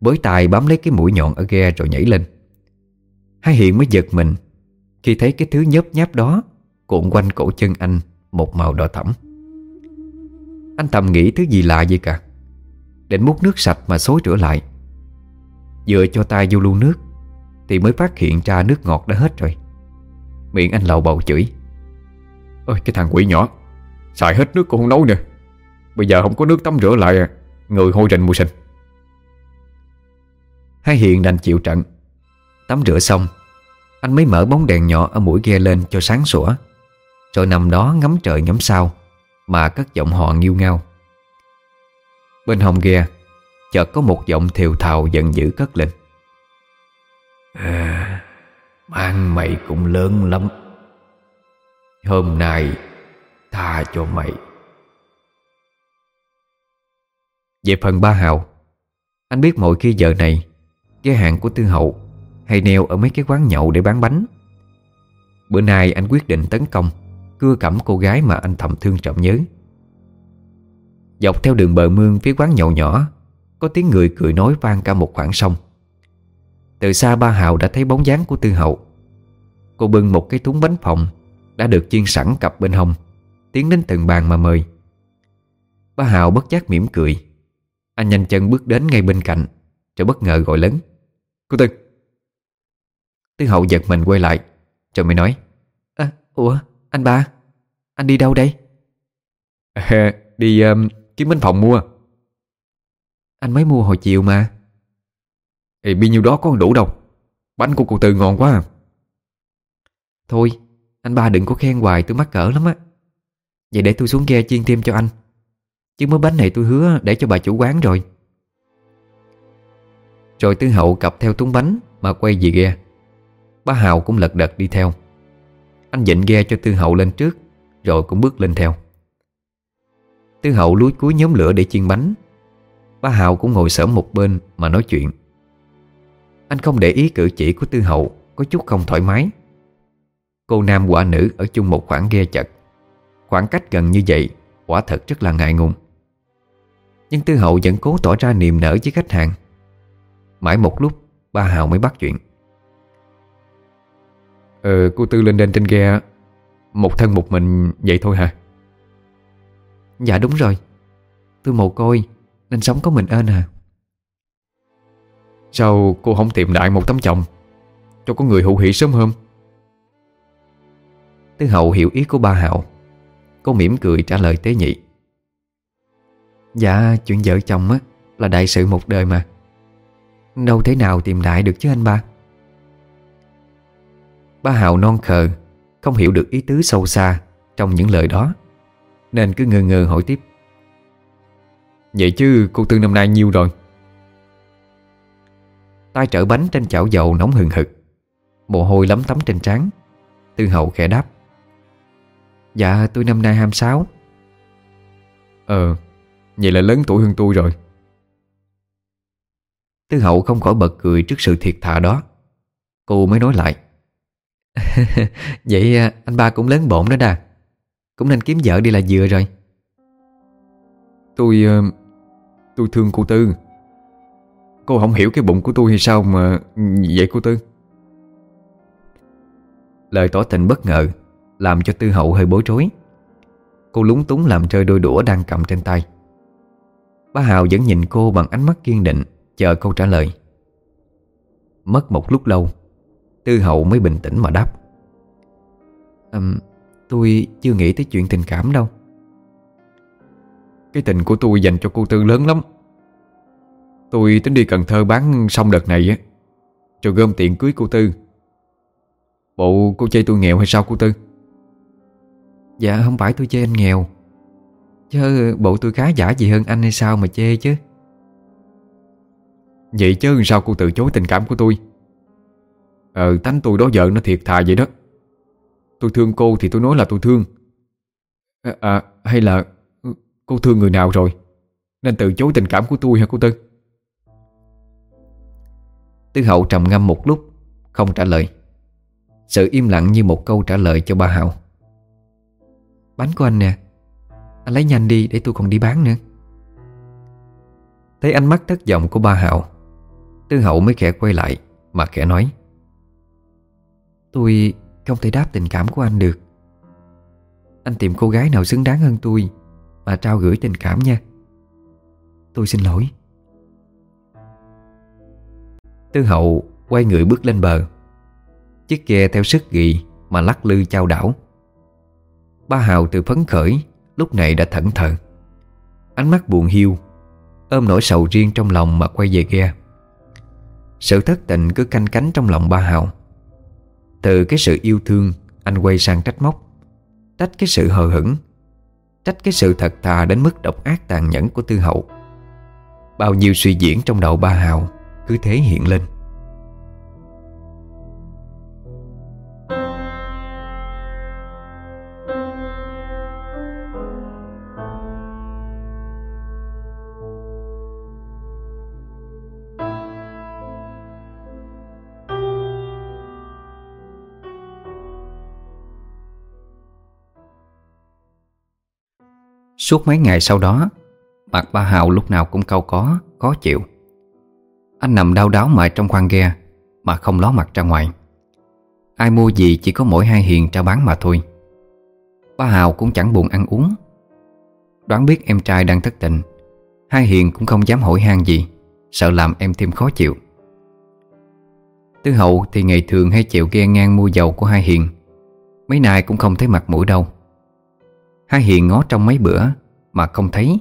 Bới tài bám lấy cái mũi nhọn ở ghe rồi nhảy lên. Hai Hiền mới giật mình Khi thấy cái thứ nhớp nháp đó Cuộn quanh cổ chân anh Một màu đỏ thẫm. Anh thầm nghĩ thứ gì lạ vậy cả, Định múc nước sạch mà xối rửa lại, Vừa cho tay vô lu nước thì mới phát hiện ra nước ngọt đã hết rồi. Miệng anh lầu bầu chửi. Ôi, cái thằng quỷ nhỏ, Xài hết nước cũng không nấu nữa. Bây giờ không có nước tắm rửa lại à, Người hôi rình mùi sinh Hai Hiền đành chịu trận. Tắm rửa xong, Anh mới mở bóng đèn nhỏ ở mũi ghe lên cho sáng sủa. Rồi nằm đó ngắm trời ngắm sao, Mà cất giọng họ nghiêu ngao. Bên hông ghe, Chợt có một giọng thiều thào giận dữ cất lên à, Mang mày cũng lớn lắm. Hôm nay Tha cho mày. Về phần ba Hào Anh biết mỗi khi giờ này Cái hàng của Tư Hậu Hay neo ở mấy cái quán nhậu để bán bánh. Bữa nay anh quyết định tấn công Cưa cẩm cô gái mà anh thầm thương trọng nhớ. Dọc theo đường bờ mương phía quán nhậu nhỏ Có tiếng người cười nói vang cả một khoảng sông. Từ xa ba Hào đã thấy bóng dáng của Tư Hậu. Cô bưng một cái thúng bánh phồng Đã được chiên sẵn cặp bên hông Tiến đến từng bàn mà mời. Ba Hào bất giác mỉm cười. Anh nhanh chân bước đến ngay bên cạnh Rồi bất ngờ gọi lớn. Cô Tư. Tư Hậu giật mình quay lại Rồi mới nói à, Ủa anh ba Anh đi đâu đây? À, Đi um, kiếm bánh phòng mua. Anh mới mua hồi chiều mà Ê, Bao nhiêu đó có đủ đâu. Bánh của cô Tư ngon quá à. Thôi anh ba đừng có khen hoài tôi mắc cỡ lắm á. Vậy để tôi xuống ghe chiên thêm cho anh. Chứ mớ bánh này tôi hứa để cho bà chủ quán rồi. Rồi Tư Hậu cặp theo túng bánh Mà quay về ghe. Ba Hào cũng lật đật đi theo. Anh dịnh ghe cho Tư Hậu lên trước Rồi cũng bước lên theo. Tư Hậu lúi cuối nhóm lửa để chiên bánh. Ba Hào cũng ngồi sớm một bên Mà nói chuyện. Anh không để ý cử chỉ của Tư Hậu Có chút không thoải mái. Cô nam quả nữ ở chung một khoảng ghe chật. Khoảng cách gần như vậy Quả thật rất là ngại ngùng. Nhưng Tư Hậu vẫn cố tỏ ra niềm nở với khách hàng. Mãi một lúc Ba Hào mới bắt chuyện. Ờ cô Tư lên đên trên ghe Một thân một mình vậy thôi hả? Dạ đúng rồi. Tôi mồ côi Nên sống có mình ơn à Sao cô không tìm đại một tấm chồng? Cho có người hữu hỷ sớm hơn Tứ hậu hiểu ý của ba Hạo. Cô mỉm cười trả lời tế nhị. Dạ chuyện vợ chồng á, Là đại sự một đời mà. Đâu thế nào tìm đại được chứ anh ba? Ba Hạo non khờ, Không hiểu được ý tứ sâu xa Trong những lời đó, Nên cứ ngơ ngơ hỏi tiếp. Vậy chứ cô Tư năm nay nhiêu rồi tay trở bánh trên chảo dầu nóng hừng hực. Mồ hôi lấm tấm trên trán. Tư hậu khẽ đáp. Dạ tôi năm nay 26 Ờ Vậy là lớn tuổi hơn tôi rồi. Tư hậu không khỏi bật cười trước sự thiệt thà đó. Cô mới nói lại. Vậy à, anh ba cũng lớn bổn đó đà. Cũng nên kiếm vợ đi là vừa rồi. Tôi ờ, Tôi thương cô Tư. Cô không hiểu cái bụng của tôi hay sao mà Vậy cô Tư? Lời tỏ tình bất ngờ Làm cho Tư Hậu hơi bối rối. Cô lúng túng làm rơi đôi đũa đang cầm trên tay. Bá Hào vẫn nhìn cô bằng ánh mắt kiên định Chờ câu trả lời. Mất một lúc lâu Tư Hậu mới bình tĩnh mà đáp. Um, Tôi chưa nghĩ tới chuyện tình cảm đâu. Cái tình của tôi dành cho cô Tư lớn lắm. Tôi tính đi Cần Thơ bán xong đợt này á. Rồi gom tiền cưới cô Tư. Bộ cô chê tôi nghèo hay sao cô Tư? Dạ không phải tôi chê anh nghèo. Chứ bộ tôi khá giả gì hơn anh hay sao mà chê chứ? Vậy chứ sao cô từ chối tình cảm của tôi? Ờ tánh tôi đó vợ nó thiệt thà vậy đó. Tôi thương cô thì tôi nói là tôi thương. À, à hay là Cô thương người nào rồi? Nên từ chối tình cảm của tôi hả cô Tư Tư hậu trầm ngâm một lúc, Không trả lời. Sự im lặng như một câu trả lời cho ba hậu Bánh của anh nè, Anh lấy nhanh đi để tôi còn đi bán nữa. Thấy ánh mắt thất vọng của ba hậu Tư hậu mới khẽ quay lại Mà khẽ nói, Tôi không thể đáp tình cảm của anh được. Anh tìm cô gái nào xứng đáng hơn tôi Mà trao gửi tình cảm nha. Tôi xin lỗi. Tư hậu quay người bước lên bờ. Chiếc ghe theo sức ghi Mà lắc lư trao đảo. Ba Hào từ phấn khởi, Lúc này đã thẫn thờ. Ánh mắt buồn hiu, Ôm nỗi sầu riêng trong lòng mà quay về ghe. Sự thất tình cứ canh cánh trong lòng ba Hào. Từ cái sự yêu thương, Anh quay sang trách móc. Trách cái sự hờ hững Trách cái sự thật thà đến mức độc ác tàn nhẫn của Tư Hậu. Bao nhiêu suy diễn trong đầu ba Hào. Cứ thế hiện lên. Suốt mấy ngày sau đó Mặt ba Hào lúc nào cũng cau có, Khó chịu. Anh nằm đau đáo mãi trong khoang ghe, Mà không ló mặt ra ngoài. Ai mua gì chỉ có mỗi hai hiền trao bán mà thôi. Ba Hào cũng chẳng buồn ăn uống. Đoán biết em trai đang thất tình, Hai hiền cũng không dám hỏi han gì, Sợ làm em thêm khó chịu. Tư hậu thì ngày thường hay chịu ghe ngang mua dầu của hai hiền, Mấy nay cũng không thấy mặt mũi đâu. Hai hiền ngó trong mấy bữa Mà không thấy,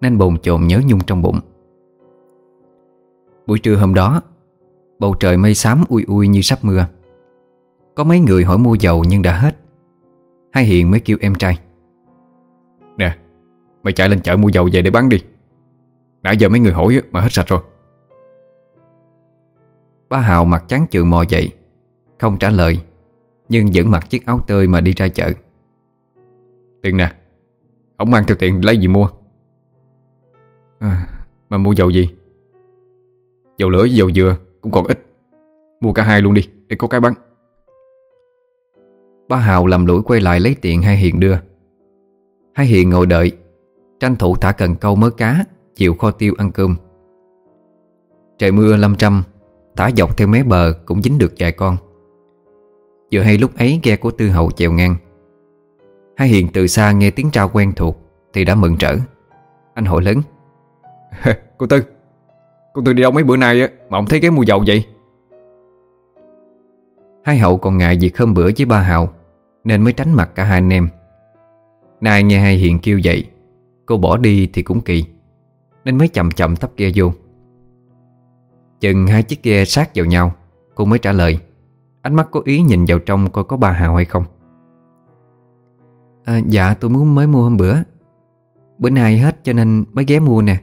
Nên bồn chồn nhớ nhung trong bụng. Buổi trưa hôm đó Bầu trời mây xám ui ui như sắp mưa. Có mấy người hỏi mua dầu nhưng đã hết. Hai hiền mới kêu em trai. Nè Mày chạy lên chợ mua dầu về để bán đi. Nãy giờ mấy người hỏi mà hết sạch rồi. Ba Hào mặt trắng chường mò dậy Không trả lời Nhưng vẫn mặc chiếc áo tơi mà đi ra chợ. Tiền nè Ông mang theo tiền lấy gì mua? À, Mà mua dầu gì Dầu lửa với dầu dừa Cũng còn ít. Mua cả hai luôn đi, để có cái bắn. Ba Hào làm lũi quay lại lấy tiền hai Hiền đưa. Hai Hiền ngồi đợi, Tranh thủ thả cần câu mớ cá, Chịu kho tiêu ăn cơm. Trời mưa lâm trăm Thả dọc theo mé bờ cũng dính được vài con. Vừa hay lúc ấy ghe của Tư Hậu chèo ngang. Hai Hiền từ xa nghe tiếng trao quen thuộc Thì đã mừng trở. Anh hỏi lớn, Cô Tư Cô Tư đi đâu mấy bữa nay á? Mà ông thấy cái mua dầu vậy. Hai hậu còn ngại việc hôm bữa với ba Hào Nên mới tránh mặt cả hai anh em. Nay nghe hai Hiền kêu vậy Cô bỏ đi thì cũng kỳ Nên mới chậm chậm tấp ghe vô. Chừng hai chiếc ghe sát vào nhau Cô mới trả lời Ánh mắt có ý nhìn vào trong coi có ba Hào hay không. À, Dạ tôi muốn mới mua hôm bữa. Bữa nay hết cho nên mới ghé mua nè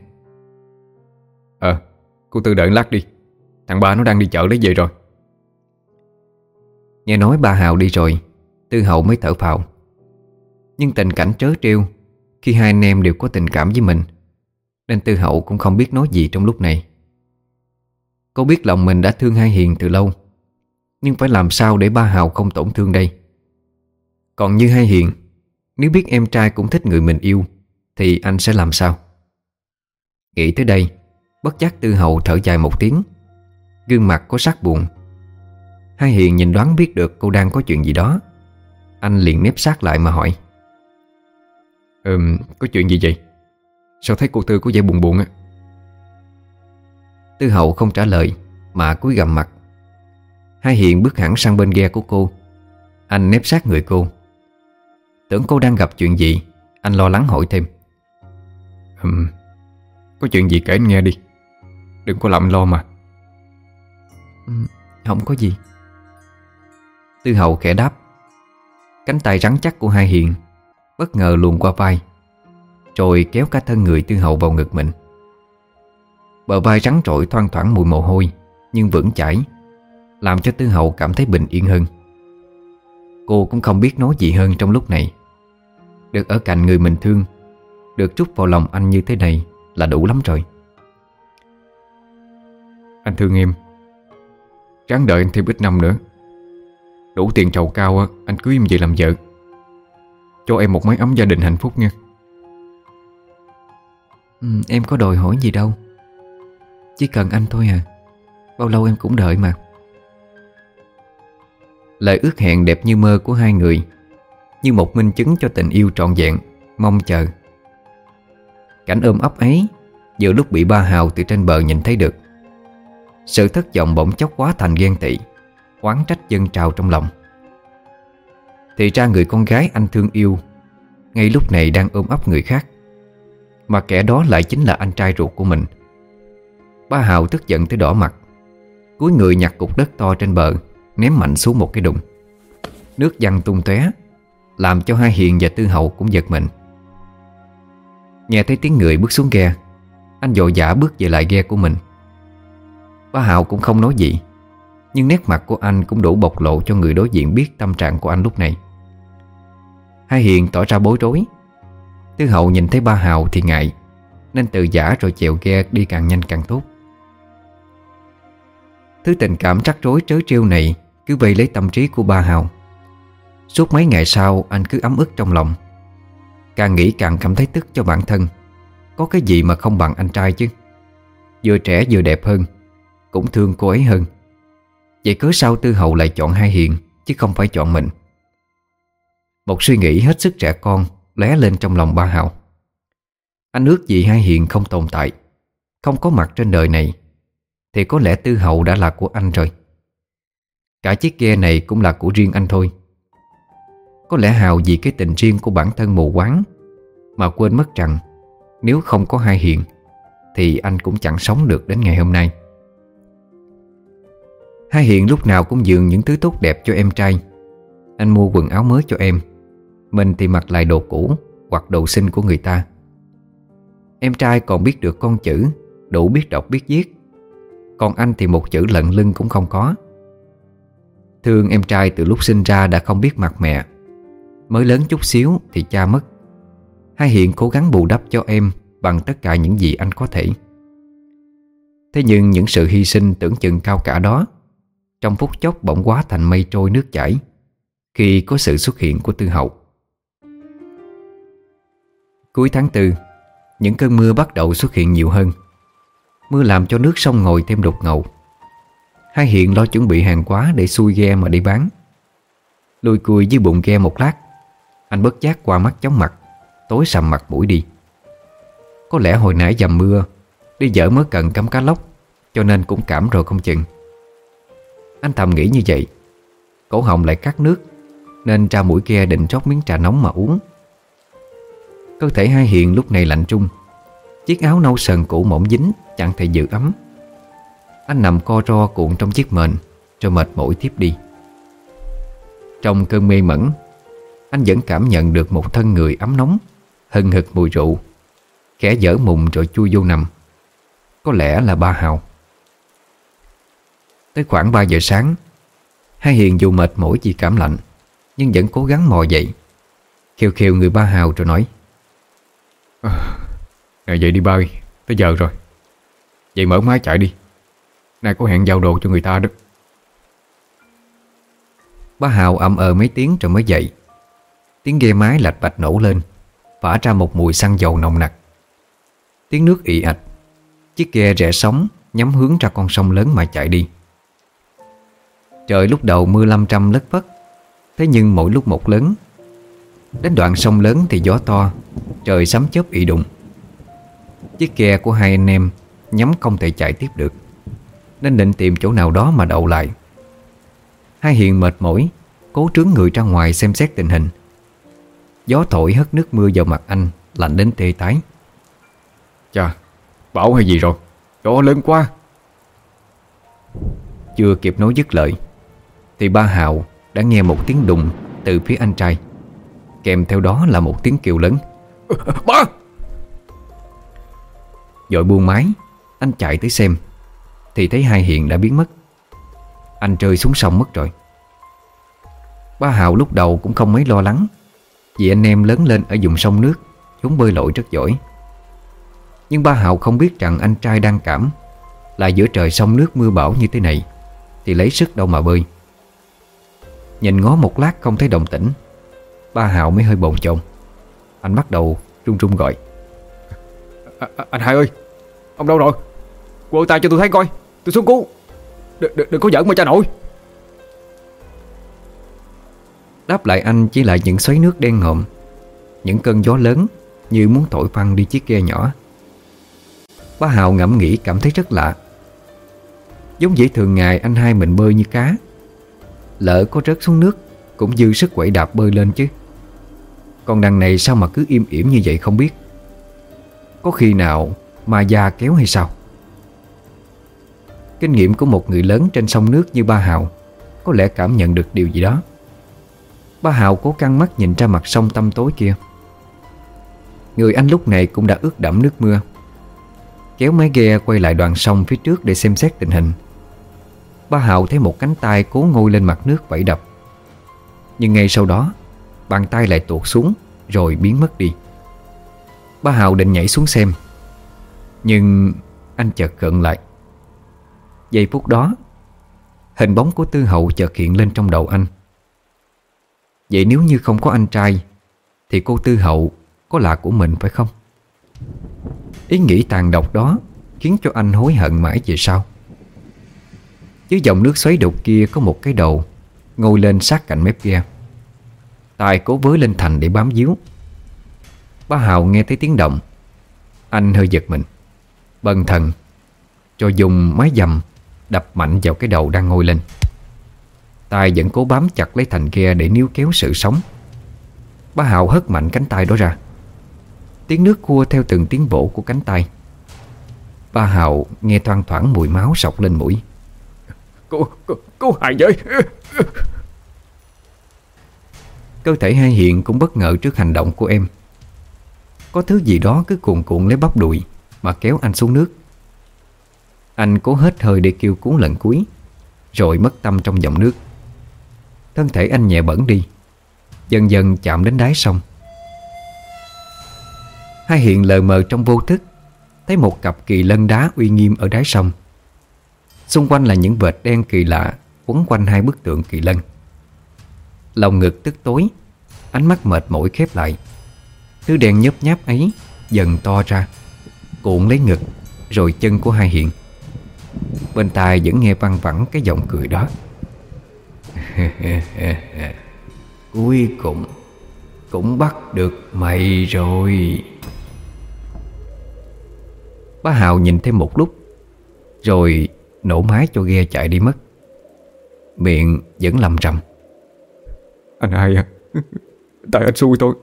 Cô Tư đợi lát đi. Thằng ba nó đang đi chợ lấy về rồi. Nghe nói ba Hào đi rồi, Tư hậu mới thở phào. Nhưng tình cảnh trớ trêu, Khi hai anh em đều có tình cảm với mình, Nên Tư hậu cũng không biết nói gì trong lúc này. Cô biết lòng mình đã thương hai hiền từ lâu, Nhưng phải làm sao để ba Hào không tổn thương đây? Còn như hai hiền, Nếu biết em trai cũng thích người mình yêu, Thì anh sẽ làm sao? Nghĩ tới đây Bất giác Tư hậu thở dài một tiếng. Gương mặt có sắc buồn. Hai Hiền nhìn đoán biết được cô đang có chuyện gì đó. Anh liền nếp sát lại mà hỏi. Ừm, có chuyện gì vậy? Sao thấy cô Tư có vẻ buồn buồn á? Tư hậu không trả lời Mà cúi gầm mặt. Hai Hiền bước hẳn sang bên ghe của cô. Anh nếp sát người cô. Tưởng cô đang gặp chuyện gì Anh lo lắng hỏi thêm. Ừm, có chuyện gì kể anh nghe đi. Đừng có lậm lo mà. Không có gì. Tư hậu khẽ đáp. Cánh tay rắn chắc của hai hiền Bất ngờ luồn qua vai Rồi kéo cả thân người tư hậu vào ngực mình. Bờ vai rắn trội thoang thoảng mùi mồ hôi Nhưng vững chãi Làm cho tư hậu cảm thấy bình yên hơn. Cô cũng không biết nói gì hơn trong lúc này. Được ở cạnh người mình thương Được trút vào lòng anh như thế này Là đủ lắm rồi Anh thương em Ráng đợi anh thêm ít năm nữa. Đủ tiền trầu cao Anh cưới em về làm vợ. Cho em một mái ấm gia đình hạnh phúc nha. Ừ, Em có đòi hỏi gì đâu. Chỉ cần anh thôi à. Bao lâu em cũng đợi mà. Lời ước hẹn đẹp như mơ của hai người Như một minh chứng cho tình yêu trọn vẹn Mong chờ. Cảnh ôm ấp ấy Giữa lúc bị ba hào từ trên bờ nhìn thấy được sự thất vọng bỗng chốc quá thành ghen tị, Oán trách dân trào trong lòng. Thì ra người con gái anh thương yêu, Ngay lúc này đang ôm ấp người khác. Mà kẻ đó lại chính là anh trai ruột của mình. Ba Hào tức giận tới đỏ mặt Cuối người nhặt cục đất to trên bờ, Ném mạnh xuống một cái đụng Nước văng tung tóe, Làm cho hai hiền và tư hậu cũng giật mình. Nghe thấy tiếng người bước xuống ghe, Anh dội dã bước về lại ghe của mình. Ba Hào cũng không nói gì. Nhưng nét mặt của anh cũng đủ bộc lộ cho người đối diện biết tâm trạng của anh lúc này. Hai Hiền tỏ ra bối rối. Tư hậu nhìn thấy ba Hào thì ngại, Nên tự giả rồi chèo ghe đi càng nhanh càng tốt. Thứ tình cảm rắc rối trớ trêu này Cứ vây lấy tâm trí của ba Hào. Suốt mấy ngày sau, anh cứ ấm ức trong lòng. Càng nghĩ càng cảm thấy tức cho bản thân. Có cái gì mà không bằng anh trai chứ? Vừa trẻ vừa đẹp hơn. Cũng thương cô ấy hơn. Vậy cớ sao Tư Hậu lại chọn Hai Hiền, Chứ không phải chọn mình. Một suy nghĩ hết sức trẻ con lóe lên trong lòng ba Hào Anh ước gì Hai Hiền không tồn tại, Không có mặt trên đời này, Thì có lẽ Tư Hậu đã là của anh rồi. Cả chiếc ghe này cũng là của riêng anh thôi. Có lẽ Hào vì cái tình riêng của bản thân mù quáng Mà quên mất rằng Nếu không có hai Hiền, Thì anh cũng chẳng sống được đến ngày hôm nay. Hai hiện lúc nào cũng dường những thứ tốt đẹp cho em trai. Anh mua quần áo mới cho em. Mình thì mặc lại đồ cũ Hoặc đồ xinh của người ta. Em trai còn biết được con chữ, Đủ biết đọc biết viết. Còn anh thì một chữ lận lưng cũng không có. Thương em trai từ lúc sinh ra đã không biết mặt mẹ. Mới lớn chút xíu thì cha mất. Hai Hiện cố gắng bù đắp cho em Bằng tất cả những gì anh có thể. Thế nhưng những sự hy sinh tưởng chừng cao cả đó. Trong phút chốc bỗng quá thành mây trôi nước chảy, Khi có sự xuất hiện của Tư Hậu. Cuối tháng tư, Những cơn mưa bắt đầu xuất hiện nhiều hơn. Mưa làm cho nước sông ngồi thêm đục ngầu. Hai hiện lo chuẩn bị hàng quá để xuôi ghe mà đi bán. Lùi cùi dưới bụng ghe một lát, Anh bất giác qua mắt chóng mặt, Tối sầm mặt mũi đi. Có lẽ hồi nãy dầm mưa, Đi dở mới cần cắm cá lóc, Cho nên cũng cảm rồi không chừng. Anh thầm nghĩ như vậy. Cổ họng lại cắt nước, Nên ra mũi kia định rót miếng trà nóng mà uống. Cơ thể hai hiện lúc này lạnh trung. Chiếc áo nâu sần cũ mỏng dính, Chẳng thể giữ ấm. Anh nằm co ro cuộn trong chiếc mền, Rồi mệt mỏi tiếp đi. Trong cơn mê mẩn, Anh vẫn cảm nhận được một thân người ấm nóng, Hừng hực mùi rượu Khẽ dở mùng rồi chui vô nằm. Có lẽ là ba hào. Tới khoảng 3 giờ sáng Hai Hiền dù mệt mỏi vì cảm lạnh Nhưng vẫn cố gắng mò dậy. Khiêu khiêu người ba hào rồi nói à, Ngày dậy đi ba Tới giờ rồi. Vậy mở máy chạy đi. Nay có hẹn giao đồ cho người ta đó. Bá Hào ậm ờ mấy tiếng rồi mới dậy. Tiếng ghe máy lạch bạch nổ lên Phả ra một mùi xăng dầu nồng nặc. Tiếng nước ị ạch Chiếc ghe rẽ sóng Nhắm hướng ra con sông lớn mà chạy đi Trời lúc đầu mưa lâm trăm lất phất. Thế nhưng mỗi lúc một lớn. Đến đoạn sông lớn thì gió to Trời sấm chớp ị đụng Chiếc ghe của hai anh em Nhắm không thể chạy tiếp được. Nên định tìm chỗ nào đó mà đậu lại. Hai Hiền mệt mỏi Cố trướng người ra ngoài xem xét tình hình. Gió thổi hất nước mưa vào mặt anh Lạnh đến tê tái. Chà Bão hay gì rồi? Gió lớn quá. Chưa kịp nói dứt lời Thì ba Hào đã nghe một tiếng đùng Từ phía anh trai. Kèm theo đó là một tiếng kêu lớn. Ba! Dội buông máy Anh chạy tới xem. Thì thấy hai hiện đã biến mất. Anh rơi xuống sông mất rồi. Ba Hào lúc đầu cũng không mấy lo lắng. Vì anh em lớn lên ở vùng sông nước Chúng bơi lội rất giỏi. Nhưng ba Hào không biết rằng anh trai đang cảm Là giữa trời sông nước mưa bão như thế này Thì lấy sức đâu mà bơi Nhìn ngó một lát không thấy đồng tĩnh. Ba Hào mới hơi bồn chồn. Anh bắt đầu run run gọi. À, à, Anh Hai ơi Ông đâu rồi? Quơ tay cho tôi thấy coi Tôi xuống cứu. Đừng, đừng, có giỡn mà cha nội. Đáp lại anh chỉ là những xoáy nước đen ngòm Những cơn gió lớn Như muốn thổi phăng đi chiếc ghe nhỏ. Bá Hào ngẫm nghĩ cảm thấy rất lạ. Giống dĩ thường ngày anh hai mình bơi như cá Lỡ có rớt xuống nước, Cũng dư sức quẩy đạp bơi lên chứ. Con đằng này sao mà cứ im ỉm như vậy không biết? Có khi nào ma già kéo hay sao? Kinh nghiệm của một người lớn trên sông nước như ba Hào Có lẽ cảm nhận được điều gì đó. Ba Hào cố căng mắt nhìn ra mặt sông tăm tối kia. Người anh lúc này cũng đã ướt đẫm nước mưa. Kéo máy ghe quay lại đoạn sông phía trước để xem xét tình hình. Ba Hào thấy một cánh tay cố ngôi lên mặt nước vẫy đập. Nhưng ngay sau đó, Bàn tay lại tuột xuống, Rồi biến mất đi. Ba Hào định nhảy xuống xem. Nhưng anh chợt cận lại. Giây phút đó, Hình bóng của Tư Hậu chợt hiện lên trong đầu anh. Vậy nếu như không có anh trai, Thì cô Tư Hậu có là của mình phải không? Ý nghĩ tàn độc đó Khiến cho anh hối hận mãi về sau. Dưới dòng nước xoáy đục kia Có một cái đầu, Ngồi lên sát cạnh mép ghe. Tài cố với lên thành để bám díu Ba Hào nghe thấy tiếng động. Anh hơi giật mình. Bần thần Rồi dùng mái dầm Đập mạnh vào cái đầu đang ngồi lên. Tài vẫn cố bám chặt lấy thành ghe Để níu kéo sự sống. Ba Hào hất mạnh cánh tay đó ra. Tiếng nước cua theo từng tiếng vỗ của cánh tay. Ba Hào nghe thoang thoảng mùi máu sọc lên mũi. Cô, cô, cô hại giới. Cơ thể hai hiện cũng bất ngờ trước hành động của em. Có thứ gì đó cứ cuồn cuộn lấy bắp đùi Mà kéo anh xuống nước. Anh cố hết hơi để kêu cuốn lần cuối Rồi mất tâm trong dòng nước. Thân thể anh nhẹ bẩn đi Dần dần chạm đến đáy sông. Hai hiện lờ mờ trong vô thức Thấy một cặp kỳ lân đá uy nghiêm ở đáy sông. Xung quanh là những vệt đen kỳ lạ, Quấn quanh hai bức tượng kỳ lân. Lòng ngực tức tối, Ánh mắt mệt mỏi khép lại. Thứ đen nhấp nháp ấy Dần to ra, Cuộn lấy ngực, Rồi chân của hai hiện. Bên tai vẫn nghe văng vẳng cái giọng cười đó. Cuối cùng, Cũng bắt được mày rồi. Bá Hào nhìn thêm một lúc, Rồi nổ máy cho ghe chạy đi mất. Miệng vẫn lầm rầm Anh hai à Tại anh xui tôi.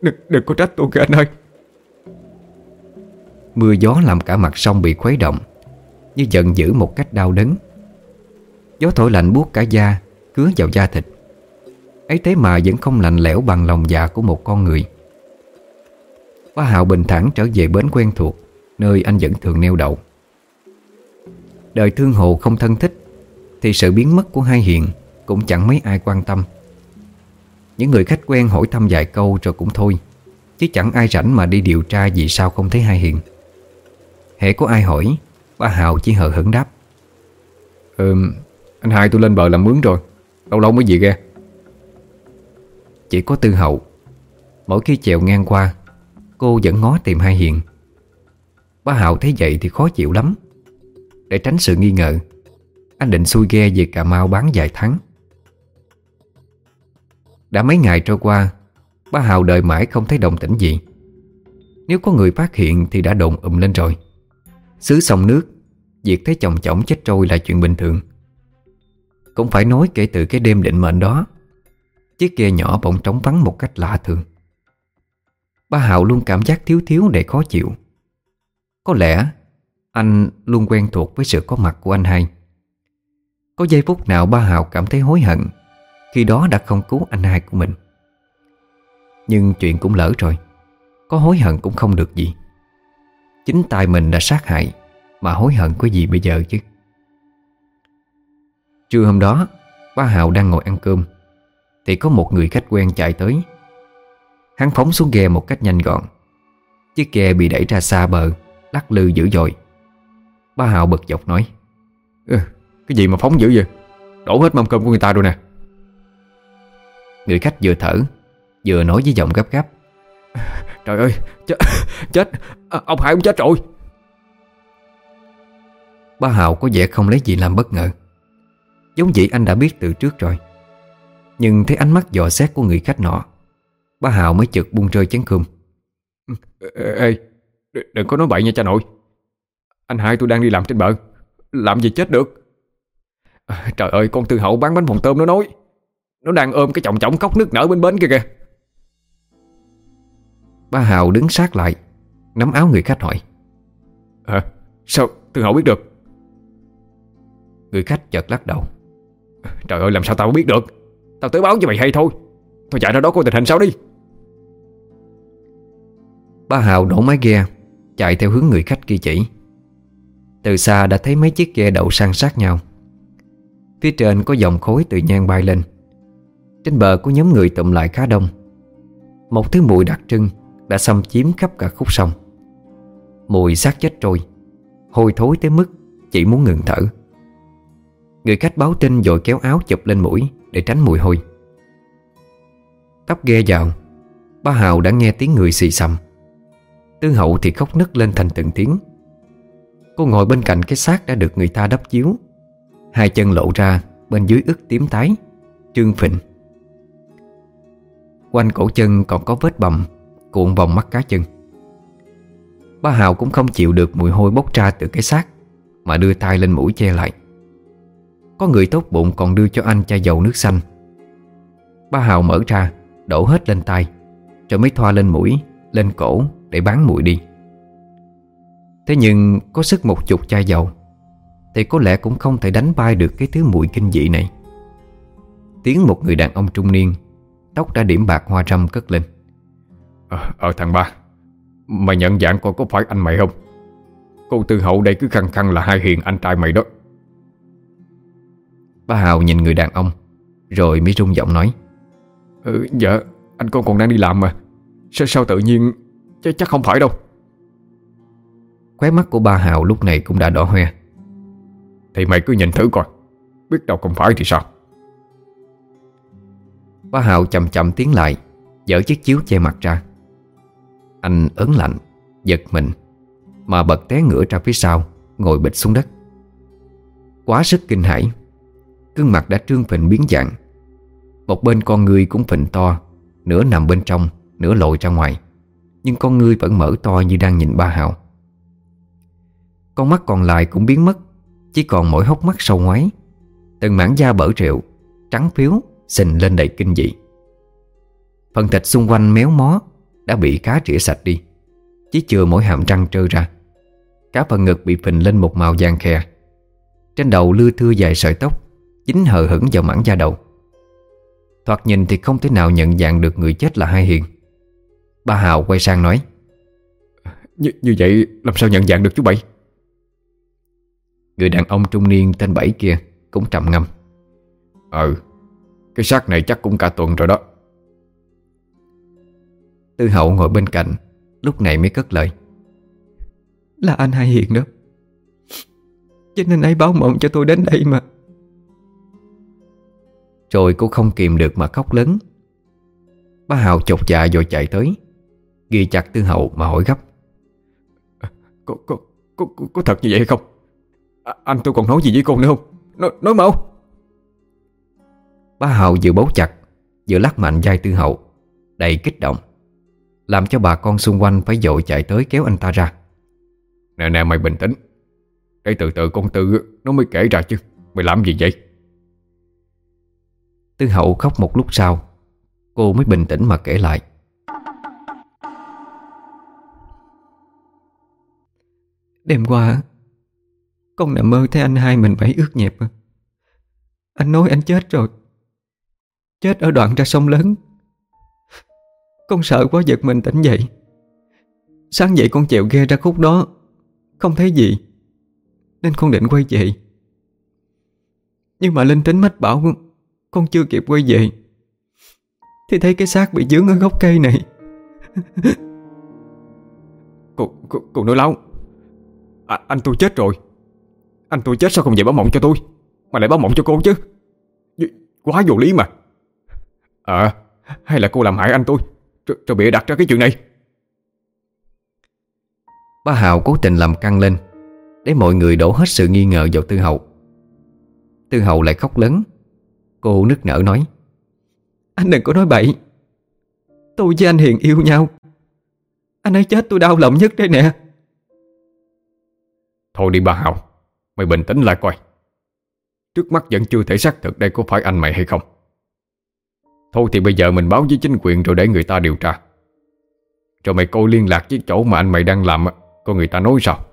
Đừng, đừng có trách tôi kìa anh ơi Mưa gió làm cả mặt sông bị khuấy động Như giận dữ một cách đau đớn. Gió thổi lạnh buốt cả da Cứa vào da thịt. Ấy thế mà vẫn không lạnh lẽo bằng lòng dạ của một con người. Bá Hào bình thản trở về bến quen thuộc Nơi anh vẫn thường neo đậu Đời thương hồ không thân thích Thì sự biến mất của hai hiện Cũng chẳng mấy ai quan tâm. Những người khách quen hỏi thăm vài câu rồi cũng thôi Chứ chẳng ai rảnh mà đi điều tra Vì sao không thấy hai hiện Hệ có ai hỏi Ba Hào chỉ hờ hững đáp. Ừ Anh hai tôi lên bờ làm mướn rồi Lâu lâu mới về ghe. Chỉ có tư hậu Mỗi khi chèo ngang qua Cô vẫn ngó tìm hai hiện Ba Hào thấy vậy thì khó chịu lắm để tránh sự nghi ngờ. Anh định xui ghe về Cà Mau bán vài tháng. Đã mấy ngày trôi qua Ba Hào đợi mãi không thấy đồng tĩnh gì. Nếu có người phát hiện Thì đã đồn ụm lên rồi. Xứ sông nước, Việc thấy chồng chồng chết trôi là chuyện bình thường. Cũng phải nói kể từ cái đêm định mệnh đó, Chiếc ghe nhỏ bỗng trống vắng một cách lạ thường. Ba Hào luôn cảm giác thiếu thiếu để khó chịu. Có lẽ anh luôn quen thuộc với sự có mặt của anh hai. Có giây phút nào ba Hào cảm thấy hối hận Khi đó đã không cứu anh hai của mình? Nhưng chuyện cũng lỡ rồi. Có hối hận cũng không được gì. Chính tay mình đã sát hại, Mà hối hận có gì bây giờ chứ? Trưa hôm đó, Ba Hào đang ngồi ăn cơm, Thì có một người khách quen chạy tới. Hắn phóng xuống ghe một cách nhanh gọn. Chiếc ghe bị đẩy ra xa bờ, Lắc lư dữ dội. Ba Hào bực dọc nói. Ừ, Cái gì mà phóng dữ vậy? Đổ hết mâm cơm của người ta rồi nè. Người khách vừa thở Vừa nói với giọng gấp gáp. Trời ơi Chết, chết. À, Ông Hải cũng chết rồi. Ba Hào có vẻ không lấy gì làm bất ngờ. Giống vậy anh đã biết từ trước rồi. Nhưng thấy ánh mắt dò xét của người khách nọ Ba Hào mới chợt buông rơi chén cơm. Ê, ê Đừng có nói bậy nha cha nội Anh hai tôi đang đi làm trên bờ. Làm gì chết được? À, Trời ơi con tư hậu bán bánh phồng tôm nó nói. Nó đang ôm cái chồng chỏng cốc nước nở bên bến kia kìa. Ba Hào đứng sát lại Nắm áo người khách hỏi. À, Sao tư hậu biết được? Người khách chợt lắc đầu. Trời ơi làm sao tao biết được? Tao tới báo cho mày hay thôi. Thôi chạy ra đó coi tình hình sao đi. Ba Hào đổ máy ghe Chạy theo hướng người khách kia chỉ từ xa đã thấy mấy chiếc ghe đậu san sát nhau. Phía trên có dòng khối từ nhang bay lên. Trên bờ có nhóm người tụm lại khá đông. Một thứ mùi đặc trưng Đã xâm chiếm khắp cả khúc sông. Mùi xác chết trôi, Hôi thối tới mức Chỉ muốn ngừng thở. Người khách báo tin rồi kéo áo chụp lên mũi Để tránh mùi hôi. Tắp ghe vào, Ba Hào đã nghe tiếng người xì xầm. Tư hậu thì khóc nức lên thành từng tiếng. Cô ngồi bên cạnh cái xác đã được người ta đắp chiếu. Hai chân lộ ra, Bên dưới ức tím tái. Trương phình. Quanh cổ chân còn có vết bầm, Cuộn vòng mắt cá chân. Ba Hào cũng không chịu được mùi hôi bốc ra từ cái xác, Mà đưa tay lên mũi che lại. Có người tốt bụng còn đưa cho anh chai dầu nước xanh. Ba Hào mở ra, Đổ hết lên tay Rồi mới thoa lên mũi, Lên cổ để bán mũi đi. Thế nhưng có sức một chục chai dầu Thì có lẽ cũng không thể đánh bay được Cái thứ mùi kinh dị này. Tiếng một người đàn ông trung niên Tóc đã điểm bạc hoa râm cất lên. Ờ, ờ thằng ba Mày nhận dạng coi có phải anh mày không? Cô Tư Hậu đây cứ khăng khăng là hai hiền anh trai mày đó. Ba Hào nhìn người đàn ông Rồi mới rung giọng nói. Ừ, Dạ anh con còn đang đi làm mà. Sao, sao tự nhiên Ch Chắc không phải đâu Khóe mắt của ba Hào lúc này cũng đã đỏ hoe. Thì mày cứ nhìn thử coi. Biết đâu không phải thì sao? Ba Hào chậm chậm tiến lại Dỡ chiếc chiếu che mặt ra. Anh ớn lạnh Giật mình Mà bật té ngửa ra phía sau Ngồi bịch xuống đất. Quá sức kinh hãi Cương mặt đã trương phình biến dạng. Một bên con người cũng phình to Nửa nằm bên trong Nửa lội ra ngoài. Nhưng con ngươi vẫn mở to như đang nhìn ba Hào con mắt còn lại cũng biến mất Chỉ còn mỗi hốc mắt sâu ngoái Từng mảng da bở rượu Trắng phiếu Xình lên đầy kinh dị. Phần thịt xung quanh méo mó Đã bị cá rỉa sạch đi Chỉ chừa mỗi hàm răng trơ ra. Cá phần ngực bị phình lên một màu vàng khe Trên đầu lưa thưa dài sợi tóc Dính hờ hững vào mảng da đầu. Thoạt nhìn thì không thể nào nhận dạng được người chết là Hai Hiền. Ba Hào quay sang nói Như, như vậy làm sao nhận dạng được chú Bảy? Người đàn ông trung niên tên Bảy kia Cũng trầm ngâm. Ừ Cái xác này chắc cũng cả tuần rồi đó. Tư hậu ngồi bên cạnh Lúc này mới cất lời. Là anh Hai Hiền đó. Cho nên ấy báo mộng cho tôi đến đây mà. Rồi cô không kìm được mà khóc lớn. Ba Hào chột dạ rồi chạy tới Ghi chặt Tư hậu mà hỏi gấp. Có, có, có, có, có thật như vậy hay không à, Anh tôi còn nói gì với cô nữa không? Nói, nói mau. Ba Hào vừa bấu chặt Vừa lắc mạnh vai Tư hậu Đầy kích động Làm cho bà con xung quanh phải dội chạy tới kéo anh ta ra. Nè nè mày bình tĩnh. Để từ từ con Tư nó mới kể ra chứ Mày làm gì vậy? Tư hậu khóc một lúc sau Cô mới bình tĩnh mà kể lại. Đêm qua con nằm mơ thấy anh hai mình bảy ướt nhẹp à. Anh nói anh chết rồi. Chết ở đoạn ra sông lớn. Con sợ quá giật mình tỉnh dậy. Sáng dậy con chèo ghe ra khúc đó. Không thấy gì. Nên con định quay về. Nhưng mà linh tính mách bảo Con chưa kịp quay về. Thì thấy cái xác bị dướng ở gốc cây này. Cô, cô, cô nói láo. À, Anh tôi chết rồi. Anh tôi chết sao không về báo mộng cho tôi? Mà lại báo mộng cho cô chứ. Quá vô lý mà. À Hay là cô làm hại anh tôi? Rồi, rồi bịa đặt ra cái chuyện này. Ba Hào cố tình làm căng lên Để mọi người đổ hết sự nghi ngờ vào Tư Hậu. Tư Hậu lại khóc lớn. Cô nức nở nói Anh đừng có nói bậy. Tôi với anh Hiền yêu nhau. Anh ấy chết tôi đau lòng nhất đây nè. Thôi đi ba Hào Mày bình tĩnh lại coi. Trước mắt vẫn chưa thể xác thực đây có phải anh mày hay không. Thôi thì bây giờ mình báo với chính quyền rồi để người ta điều tra. Rồi mày coi liên lạc với chỗ mà anh mày đang làm Có người ta nói sao.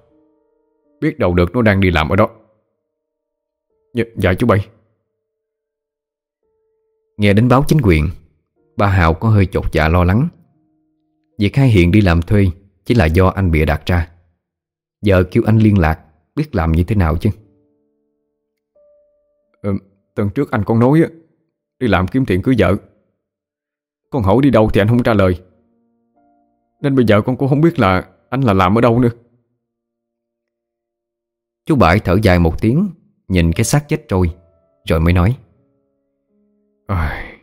Biết đâu được nó đang đi làm ở đó. Dạ, dạ chú Bảy. Nghe đến báo chính quyền Ba Hào có hơi chột dạ lo lắng. Việc hai hiện đi làm thuê Chỉ là do anh bịa đặt ra. Giờ kêu anh liên lạc Biết làm như thế nào chứ? Ừ, Tuần trước anh con nói Đi làm kiếm tiền cưới vợ. Con hỏi đi đâu thì anh không trả lời. Nên bây giờ con cũng không biết là Anh là làm ở đâu nữa. Chú Bãi thở dài một tiếng Nhìn cái xác chết trôi Rồi mới nói. À,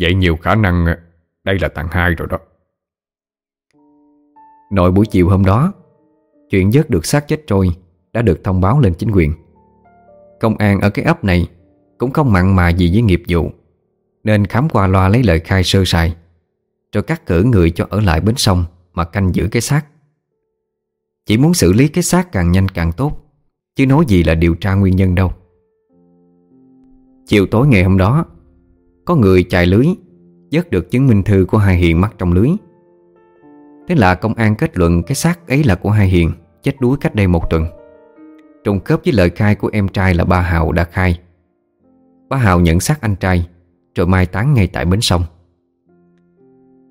Vậy nhiều khả năng Đây là tầng hai rồi đó. Nội buổi chiều hôm đó Chuyện vớt được xác chết trôi đã được thông báo lên chính quyền. Công an ở cái ấp này Cũng không mặn mà gì với nghiệp vụ, Nên khám qua loa lấy lời khai sơ sài, Rồi cắt cử người cho ở lại bến sông Mà canh giữ cái xác. Chỉ muốn xử lý cái xác càng nhanh càng tốt, Chứ nói gì là điều tra nguyên nhân đâu. Chiều tối ngày hôm đó, Có người chạy lưới, Vớt được chứng minh thư của hai hiền mắc trong lưới. Thế là công an kết luận cái xác ấy là của hai hiền, Chết đuối cách đây một tuần. Trùng khớp với lời khai của em trai là ba Hào đã khai. Ba Hào nhận xác anh trai, Rồi mai táng ngay tại bến sông.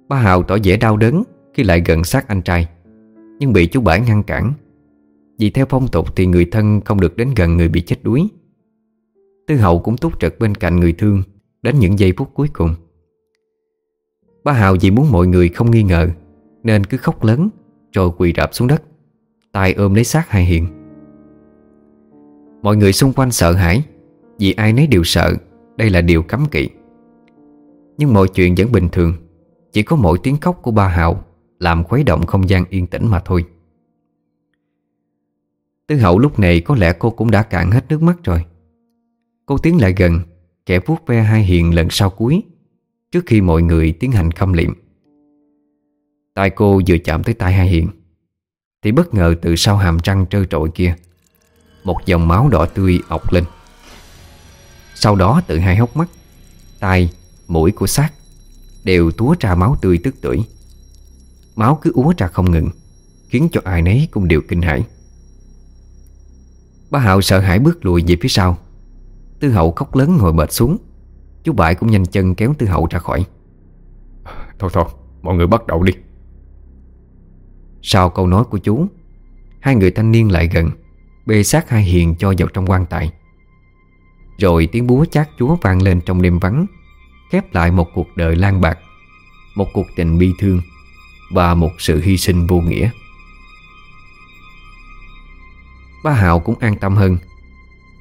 Ba Hào tỏ vẻ đau đớn Khi lại gần xác anh trai, Nhưng bị chú bảy ngăn cản. Vì theo phong tục thì người thân không được đến gần người bị chết đuối. Tư hậu cũng túc trực bên cạnh người thương Đến những giây phút cuối cùng. Ba Hào vì muốn mọi người không nghi ngờ Nên cứ khóc lớn, Rồi quỳ rạp xuống đất, tay ôm lấy xác hai hiện Mọi người xung quanh sợ hãi, Vì ai nấy đều sợ, Đây là điều cấm kỵ. Nhưng mọi chuyện vẫn bình thường, Chỉ có mỗi tiếng khóc của ba Hào Làm khuấy động không gian yên tĩnh mà thôi. Tư hậu lúc này có lẽ cô cũng đã cạn hết nước mắt rồi. Cô tiến lại gần, Kẻ vuốt ve hai hiền lần sau cuối, Trước khi mọi người tiến hành khâm liệm. Tay cô vừa chạm tới tay hai hiền, Thì bất ngờ từ sau hàm răng trơ trội kia một dòng máu đỏ tươi ọc lên. Sau đó từ hai hốc mắt Tai, mũi của xác Đều túa ra máu tươi tức tưởi. Máu cứ úa ra không ngừng Khiến cho ai nấy cũng đều kinh hãi. Ba Hạo sợ hãi bước lùi về phía sau. Tư hậu khóc lớn ngồi bệt xuống. Chú Bại cũng nhanh chân kéo Tư hậu ra khỏi. Thôi thôi, mọi người bắt đầu đi. Sau câu nói của chú Hai người thanh niên lại gần Bê xác hai hiền cho vào trong quan tài. Rồi tiếng búa chát chúa vang lên trong đêm vắng, Khép lại một cuộc đời lan bạc, Một cuộc tình bi thương Và một sự hy sinh vô nghĩa. Ba Hạo cũng an tâm hơn.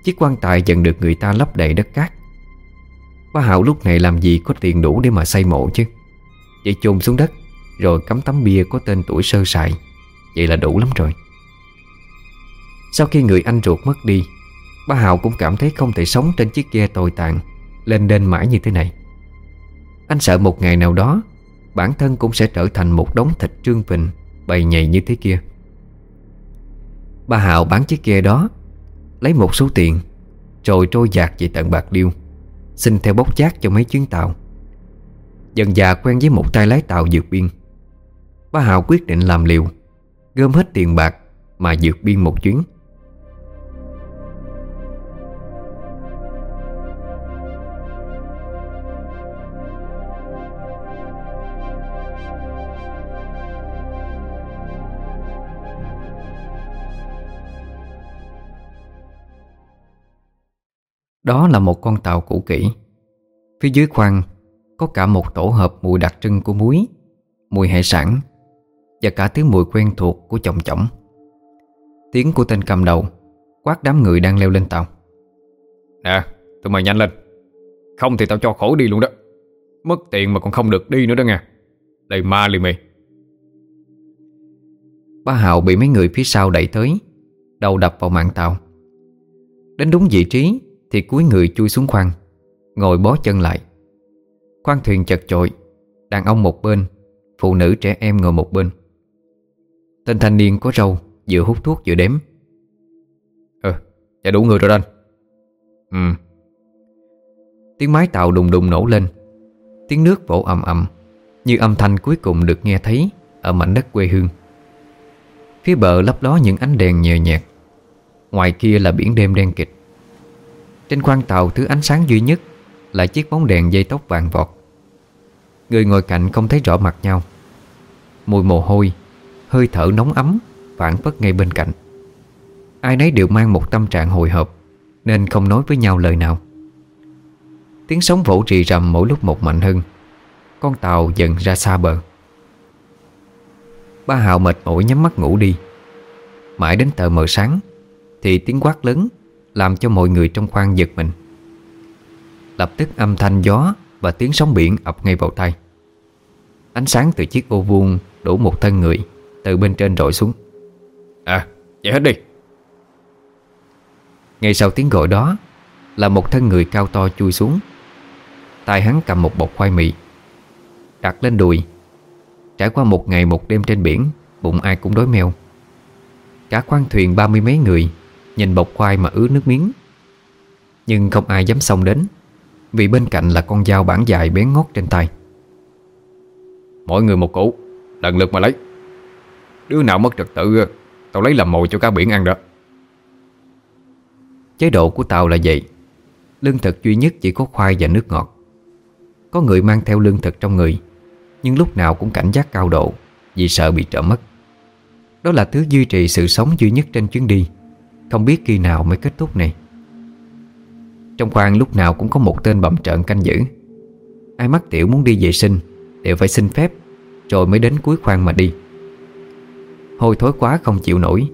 Chiếc quan tài dần được người ta lấp đầy đất cát. Ba Hạo lúc này làm gì có tiền đủ để mà xây mộ chứ? Vậy chôn xuống đất, Rồi cắm tấm bia có tên tuổi sơ sài. Vậy là đủ lắm rồi. Sau khi người anh ruột mất đi Ba hào cũng cảm thấy không thể sống trên chiếc ghe tồi tàn, Lên đên mãi như thế này. Anh sợ một ngày nào đó, Bản thân cũng sẽ trở thành một đống thịt trương phình, Bầy nhầy như thế kia. Ba hào bán chiếc ghe đó, Lấy một số tiền, Rồi trôi dạt về tận Bạc Liêu, Xin theo bốc chát cho mấy chuyến tàu. Dần già quen với một tay lái tàu dược biên. Ba hào quyết định làm liều, Gom hết tiền bạc Mà dược biên một chuyến. Đó là một con tàu cũ kỹ. Phía dưới khoang Có cả một tổ hợp mùi đặc trưng của muối Mùi hải sản Và cả tiếng mùi quen thuộc của chồng chỏng Tiếng của tên cầm đầu Quát đám người đang leo lên tàu. Nè tụi mày nhanh lên. Không thì tao cho khổ đi luôn đó. Mất tiền mà còn không được đi nữa đó nha Đầy ma liền mày. Ba Hào bị mấy người phía sau đẩy tới Đầu đập vào mạng tàu. Đến đúng vị trí thì cuối người chui xuống khoang Ngồi bó chân lại. Khoang thuyền chật chội Đàn ông một bên Phụ nữ trẻ em ngồi một bên. Tên thanh niên có râu Vừa hút thuốc vừa đếm. Ờ, dạ đủ người rồi anh Ừ. Tiếng máy tàu đùng đùng nổ lên Tiếng nước vỗ ầm ầm Như âm thanh cuối cùng được nghe thấy Ở mảnh đất quê hương. Phía bờ lấp ló những ánh đèn nhờ nhạt Ngoài kia là biển đêm đen kịch trên khoang tàu, thứ ánh sáng duy nhất Là chiếc bóng đèn dây tóc vàng vọt. Người ngồi cạnh không thấy rõ mặt nhau. Mùi mồ hôi, Hơi thở nóng ấm Phản phất ngay bên cạnh. Ai nấy đều mang một tâm trạng hồi hộp, Nên không nói với nhau lời nào. Tiếng sóng vỗ rì rầm mỗi lúc một mạnh hơn. Con tàu dần ra xa bờ. Ba Hào mệt mỏi nhắm mắt ngủ đi. Mãi đến tờ mờ sáng, Thì tiếng quát lớn làm cho mọi người trong khoang giật mình. Lập tức âm thanh gió Và tiếng sóng biển ập ngay vào tay Ánh sáng từ chiếc ô vuông Đổ một thân người Từ bên trên rọi xuống. À chạy hết đi. Ngay sau tiếng gọi đó Là một thân người cao to chui xuống. Tay hắn cầm một bọc khoai mì Đặt lên đùi. Trải qua một ngày một đêm trên biển Bụng ai cũng đói meo. Cả khoang thuyền ba mươi mấy người Nhìn bọc khoai mà ứa nước miếng. Nhưng không ai dám xông đến Vì bên cạnh là con dao bản dài bén ngót trên tay. Mỗi người một củ Lần lượt mà lấy. Đứa nào mất trật tự Tao lấy làm mồi cho cá biển ăn đó. Chế độ của tao là vậy. Lương thực duy nhất chỉ có khoai và nước ngọt. Có người mang theo lương thực trong người Nhưng lúc nào cũng cảnh giác cao độ Vì sợ bị trộm mất. Đó là thứ duy trì sự sống duy nhất trên chuyến đi không biết khi nào mới kết thúc này. Trong khoang lúc nào cũng có một tên bậm trợn canh giữ. Ai mắc tiểu muốn đi vệ sinh, Đều phải xin phép, Rồi mới đến cuối khoang mà đi. Hôi thối quá không chịu nổi,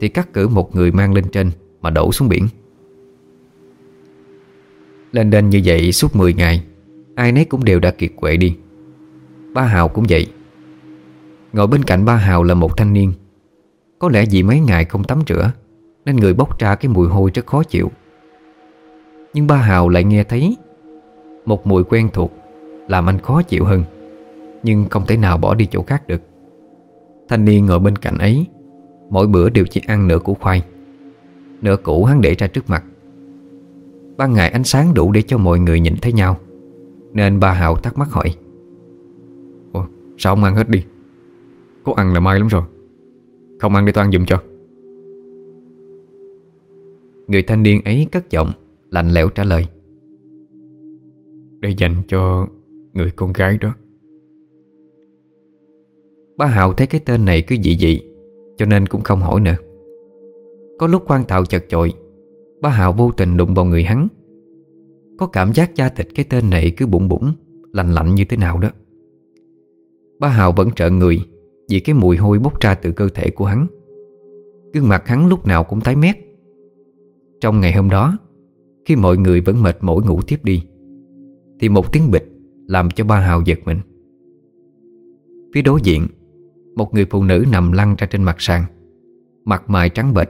Thì cắt cử một người mang lên trên Mà đổ xuống biển. Lên đên như vậy suốt 10 ngày, Ai nấy cũng đều đã kiệt quệ đi. Ba Hào cũng vậy. Ngồi bên cạnh ba Hào là một thanh niên. Có lẽ vì mấy ngày không tắm rửa nên người bốc ra cái mùi hôi rất khó chịu. Nhưng ba Hào lại nghe thấy Một mùi quen thuộc Làm anh khó chịu hơn Nhưng không thể nào bỏ đi chỗ khác được. Thanh niên ngồi bên cạnh ấy Mỗi bữa đều chỉ ăn nửa củ khoai Nửa củ hắn để ra trước mặt. Ban ngày ánh sáng đủ để cho mọi người nhìn thấy nhau Nên ba Hào thắc mắc hỏi Ủa, sao không ăn hết đi? Có ăn là may lắm rồi. Không ăn để tôi ăn giùm cho. Người thanh niên ấy cất giọng Lạnh lẽo trả lời. Để dành cho người con gái đó. Ba Hào thấy cái tên này cứ dị dị Cho nên cũng không hỏi nữa. Có lúc quan tàu chật chội Ba Hào vô tình đụng vào người hắn. Có cảm giác da thịt cái tên này cứ bụng bụng Lạnh lạnh như thế nào đó. Ba Hào vẫn trợn người Vì cái mùi hôi bốc ra từ cơ thể của hắn. Gương mặt hắn lúc nào cũng tái mét trong ngày hôm đó Khi mọi người vẫn mệt mỏi ngủ tiếp đi Thì một tiếng bịch Làm cho ba Hào giật mình. Phía đối diện Một người phụ nữ nằm lăn ra trên mặt sàn Mặt mày trắng bệch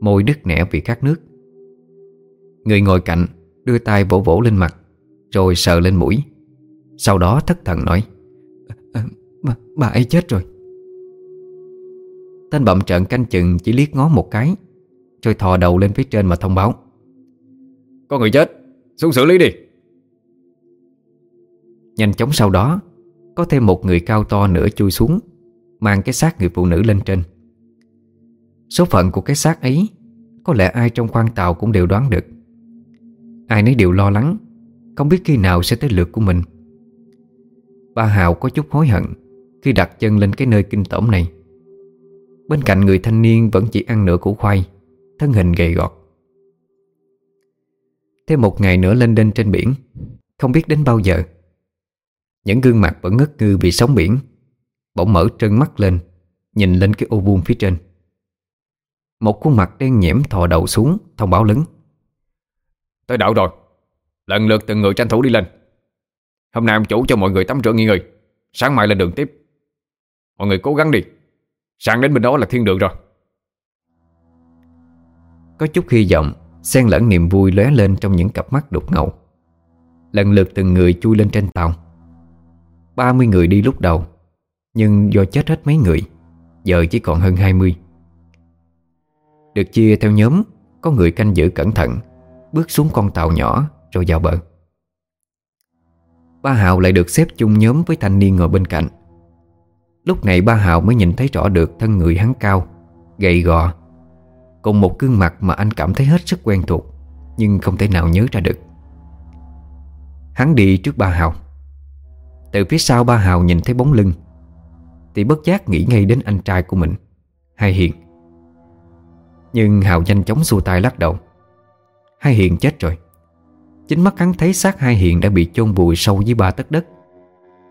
Môi đứt nẻ vì khát nước. Người ngồi cạnh Đưa tay vỗ vỗ lên mặt Rồi sờ lên mũi Sau đó thất thần nói ờ, ờ, bà, bà ấy chết rồi. Tên bậm trợn canh chừng chỉ liếc ngó một cái rồi thò đầu lên phía trên mà thông báo. Có người chết Xuống xử lý đi. Nhanh chóng sau đó Có thêm một người cao to nữa chui xuống Mang cái xác người phụ nữ lên trên. Số phận của cái xác ấy Có lẽ ai trong khoang tàu cũng đều đoán được. Ai nấy đều lo lắng Không biết khi nào sẽ tới lượt của mình. Ba Hào có chút hối hận Khi đặt chân lên cái nơi kinh tởm này. Bên cạnh người thanh niên Vẫn chỉ ăn nửa củ khoai Thân hình gầy gọt. Thêm một ngày nữa lên đên trên biển, Không biết đến bao giờ. Những gương mặt vẫn ngất ngư vì sóng biển, Bỗng mở trân mắt lên, Nhìn lên cái ô vuông phía trên. Một khuôn mặt đen nhiễm thò đầu xuống, Thông báo lớn. Tới đảo rồi, Lần lượt từng người tranh thủ đi lên. Hôm nay ông chủ cho mọi người tắm rửa nghỉ ngơi, Sáng mai lên đường tiếp. Mọi người cố gắng đi, Sáng đến bên đó là thiên đường rồi. Có chút hy vọng, Xen lẫn niềm vui lóe lên trong những cặp mắt đục ngầu. Lần lượt từng người chui lên trên tàu. 30 người đi lúc đầu, Nhưng do chết hết mấy người, Giờ chỉ còn hơn 20 Được chia theo nhóm, Có người canh giữ cẩn thận, Bước xuống con tàu nhỏ Rồi vào bờ. Ba Hào lại được xếp chung nhóm với thanh niên ngồi bên cạnh. Lúc này ba Hào mới nhìn thấy rõ được thân người hắn cao, Gầy gò Cùng một gương mặt mà anh cảm thấy hết sức quen thuộc, Nhưng không thể nào nhớ ra được. Hắn đi trước ba Hào. Từ phía sau ba Hào nhìn thấy bóng lưng, Thì bất giác nghĩ ngay đến anh trai của mình, Hai Hiền. Nhưng Hào nhanh chóng xua tay lắc đầu. Hai Hiền chết rồi. Chính mắt hắn thấy xác Hai Hiền đã bị chôn vùi sâu dưới ba tấc đất.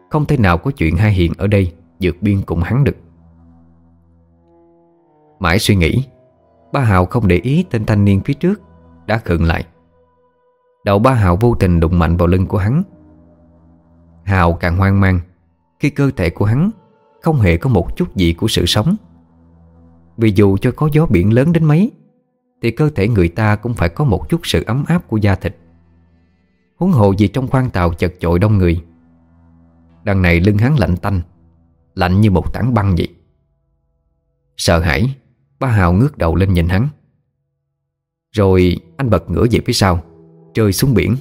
Không thể nào có chuyện Hai Hiền ở đây vượt biên cùng hắn được. Mãi suy nghĩ Ba Hào không để ý tên thanh niên phía trước, Đã khựng lại. Đầu ba Hào vô tình đụng mạnh vào lưng của hắn. Hào càng hoang mang, Khi cơ thể của hắn Không hề có một chút gì của sự sống. Vì dù cho có gió biển lớn đến mấy, Thì cơ thể người ta cũng phải có một chút sự ấm áp của da thịt. Huống hồ gì trong khoang tàu chật chội đông người. Đằng này lưng hắn lạnh tanh, Lạnh như một tảng băng vậy. Sợ hãi Ba Hào ngước đầu lên nhìn hắn. Rồi anh bật ngửa về phía sau Rơi xuống biển.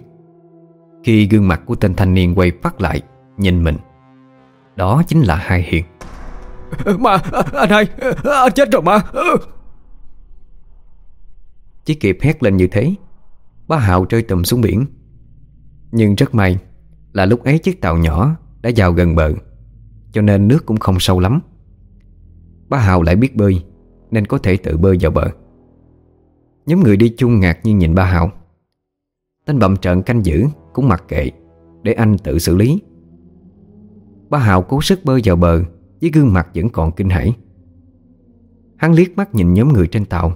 Khi gương mặt của tên thanh niên quay phát lại Nhìn mình. Đó chính là Hai Hiền. Mà anh hai Anh chết rồi mà. Chỉ kịp hét lên như thế. Ba Hào rơi tùm xuống biển. Nhưng rất may Là lúc ấy chiếc tàu nhỏ Đã vào gần bờ Cho nên nước cũng không sâu lắm. Ba Hào lại biết bơi nên có thể tự bơi vào bờ. Nhóm người đi chung ngạc nhiên nhìn ba Hào Tên bậm trợn canh giữ Cũng mặc kệ, Để anh tự xử lý. Ba Hào cố sức bơi vào bờ, Với gương mặt vẫn còn kinh hãi. Hắn liếc mắt nhìn nhóm người trên tàu,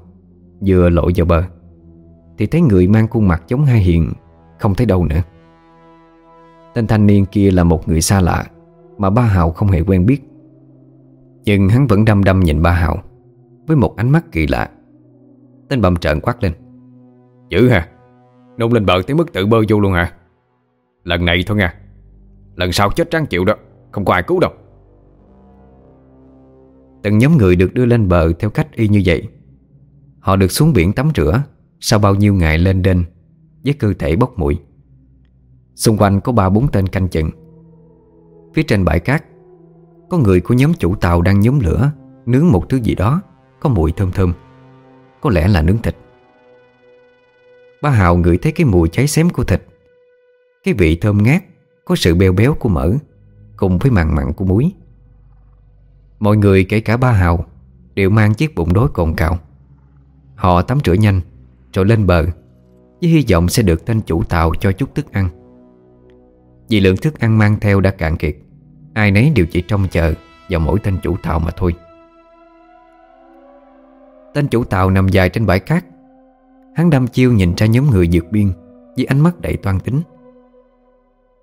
Vừa lội vào bờ, Thì thấy người mang khuôn mặt giống hai hiền, Không thấy đâu nữa. Tên thanh niên kia là một người xa lạ, Mà ba Hào không hề quen biết. Nhưng hắn vẫn đăm đăm nhìn ba Hào với một ánh mắt kỳ lạ. Tên bầm trợn quát lên. Dữ hả Nôn lên bờ tới mức tự bơi vô luôn hả? Lần này thôi nha. Lần sau chết ráng chịu đó. Không có ai cứu đâu. Từng nhóm người được đưa lên bờ theo cách y như vậy. Họ được xuống biển tắm rửa Sau bao nhiêu ngày lên đên Với cơ thể bốc mũi Xung quanh có ba bốn tên canh chừng. Phía trên bãi cát Có người của nhóm chủ tàu đang nhóm lửa Nướng một thứ gì đó có mùi thơm thơm. Có lẽ là nướng thịt. Ba Hào ngửi thấy cái mùi cháy xém của thịt. Cái vị thơm ngát, Có sự béo béo của mỡ, Cùng với mặn mặn của muối. Mọi người, kể cả ba Hào, Đều mang chiếc bụng đói cồn cào. Họ tắm rửa nhanh, Rồi lên bờ, Với hy vọng sẽ được tên chủ tàu cho chút thức ăn. Vì lượng thức ăn mang theo đã cạn kiệt, Ai nấy đều chỉ trông chờ Vào mỗi tên chủ tàu mà thôi. Tên chủ tàu nằm dài trên bãi cát. Hắn đâm chiêu nhìn ra nhóm người vượt biên Với ánh mắt đầy toan tính.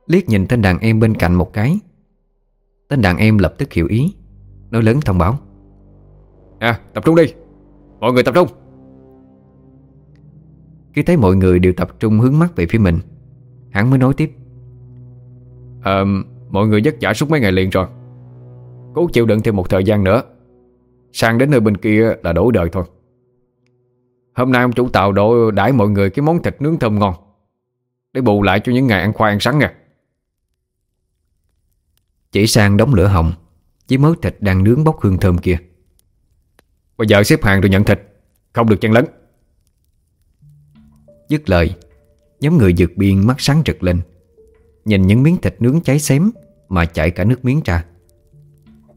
Liếc nhìn tên đàn em bên cạnh một cái. Tên đàn em lập tức hiểu ý Nói lớn thông báo. À tập trung đi. Mọi người tập trung. Khi thấy mọi người đều tập trung hướng mắt về phía mình Hắn mới nói tiếp. À, Mọi người vất vả suốt mấy ngày liền rồi. Cố chịu đựng thêm một thời gian nữa Sang đến nơi bên kia là đổi đời thôi. Hôm nay ông chủ tàu độ đãi mọi người cái món thịt nướng thơm ngon. Để bù lại cho những ngày ăn khoai ăn sắn nha. Chỉ sang đóng lửa hồng Với mớ thịt đang nướng bốc hương thơm kia. Bây giờ xếp hàng rồi nhận thịt Không được chen lấn. Dứt lời Nhóm người vượt biên mắt sáng rực lên Nhìn những miếng thịt nướng cháy xém Mà chảy cả nước miếng ra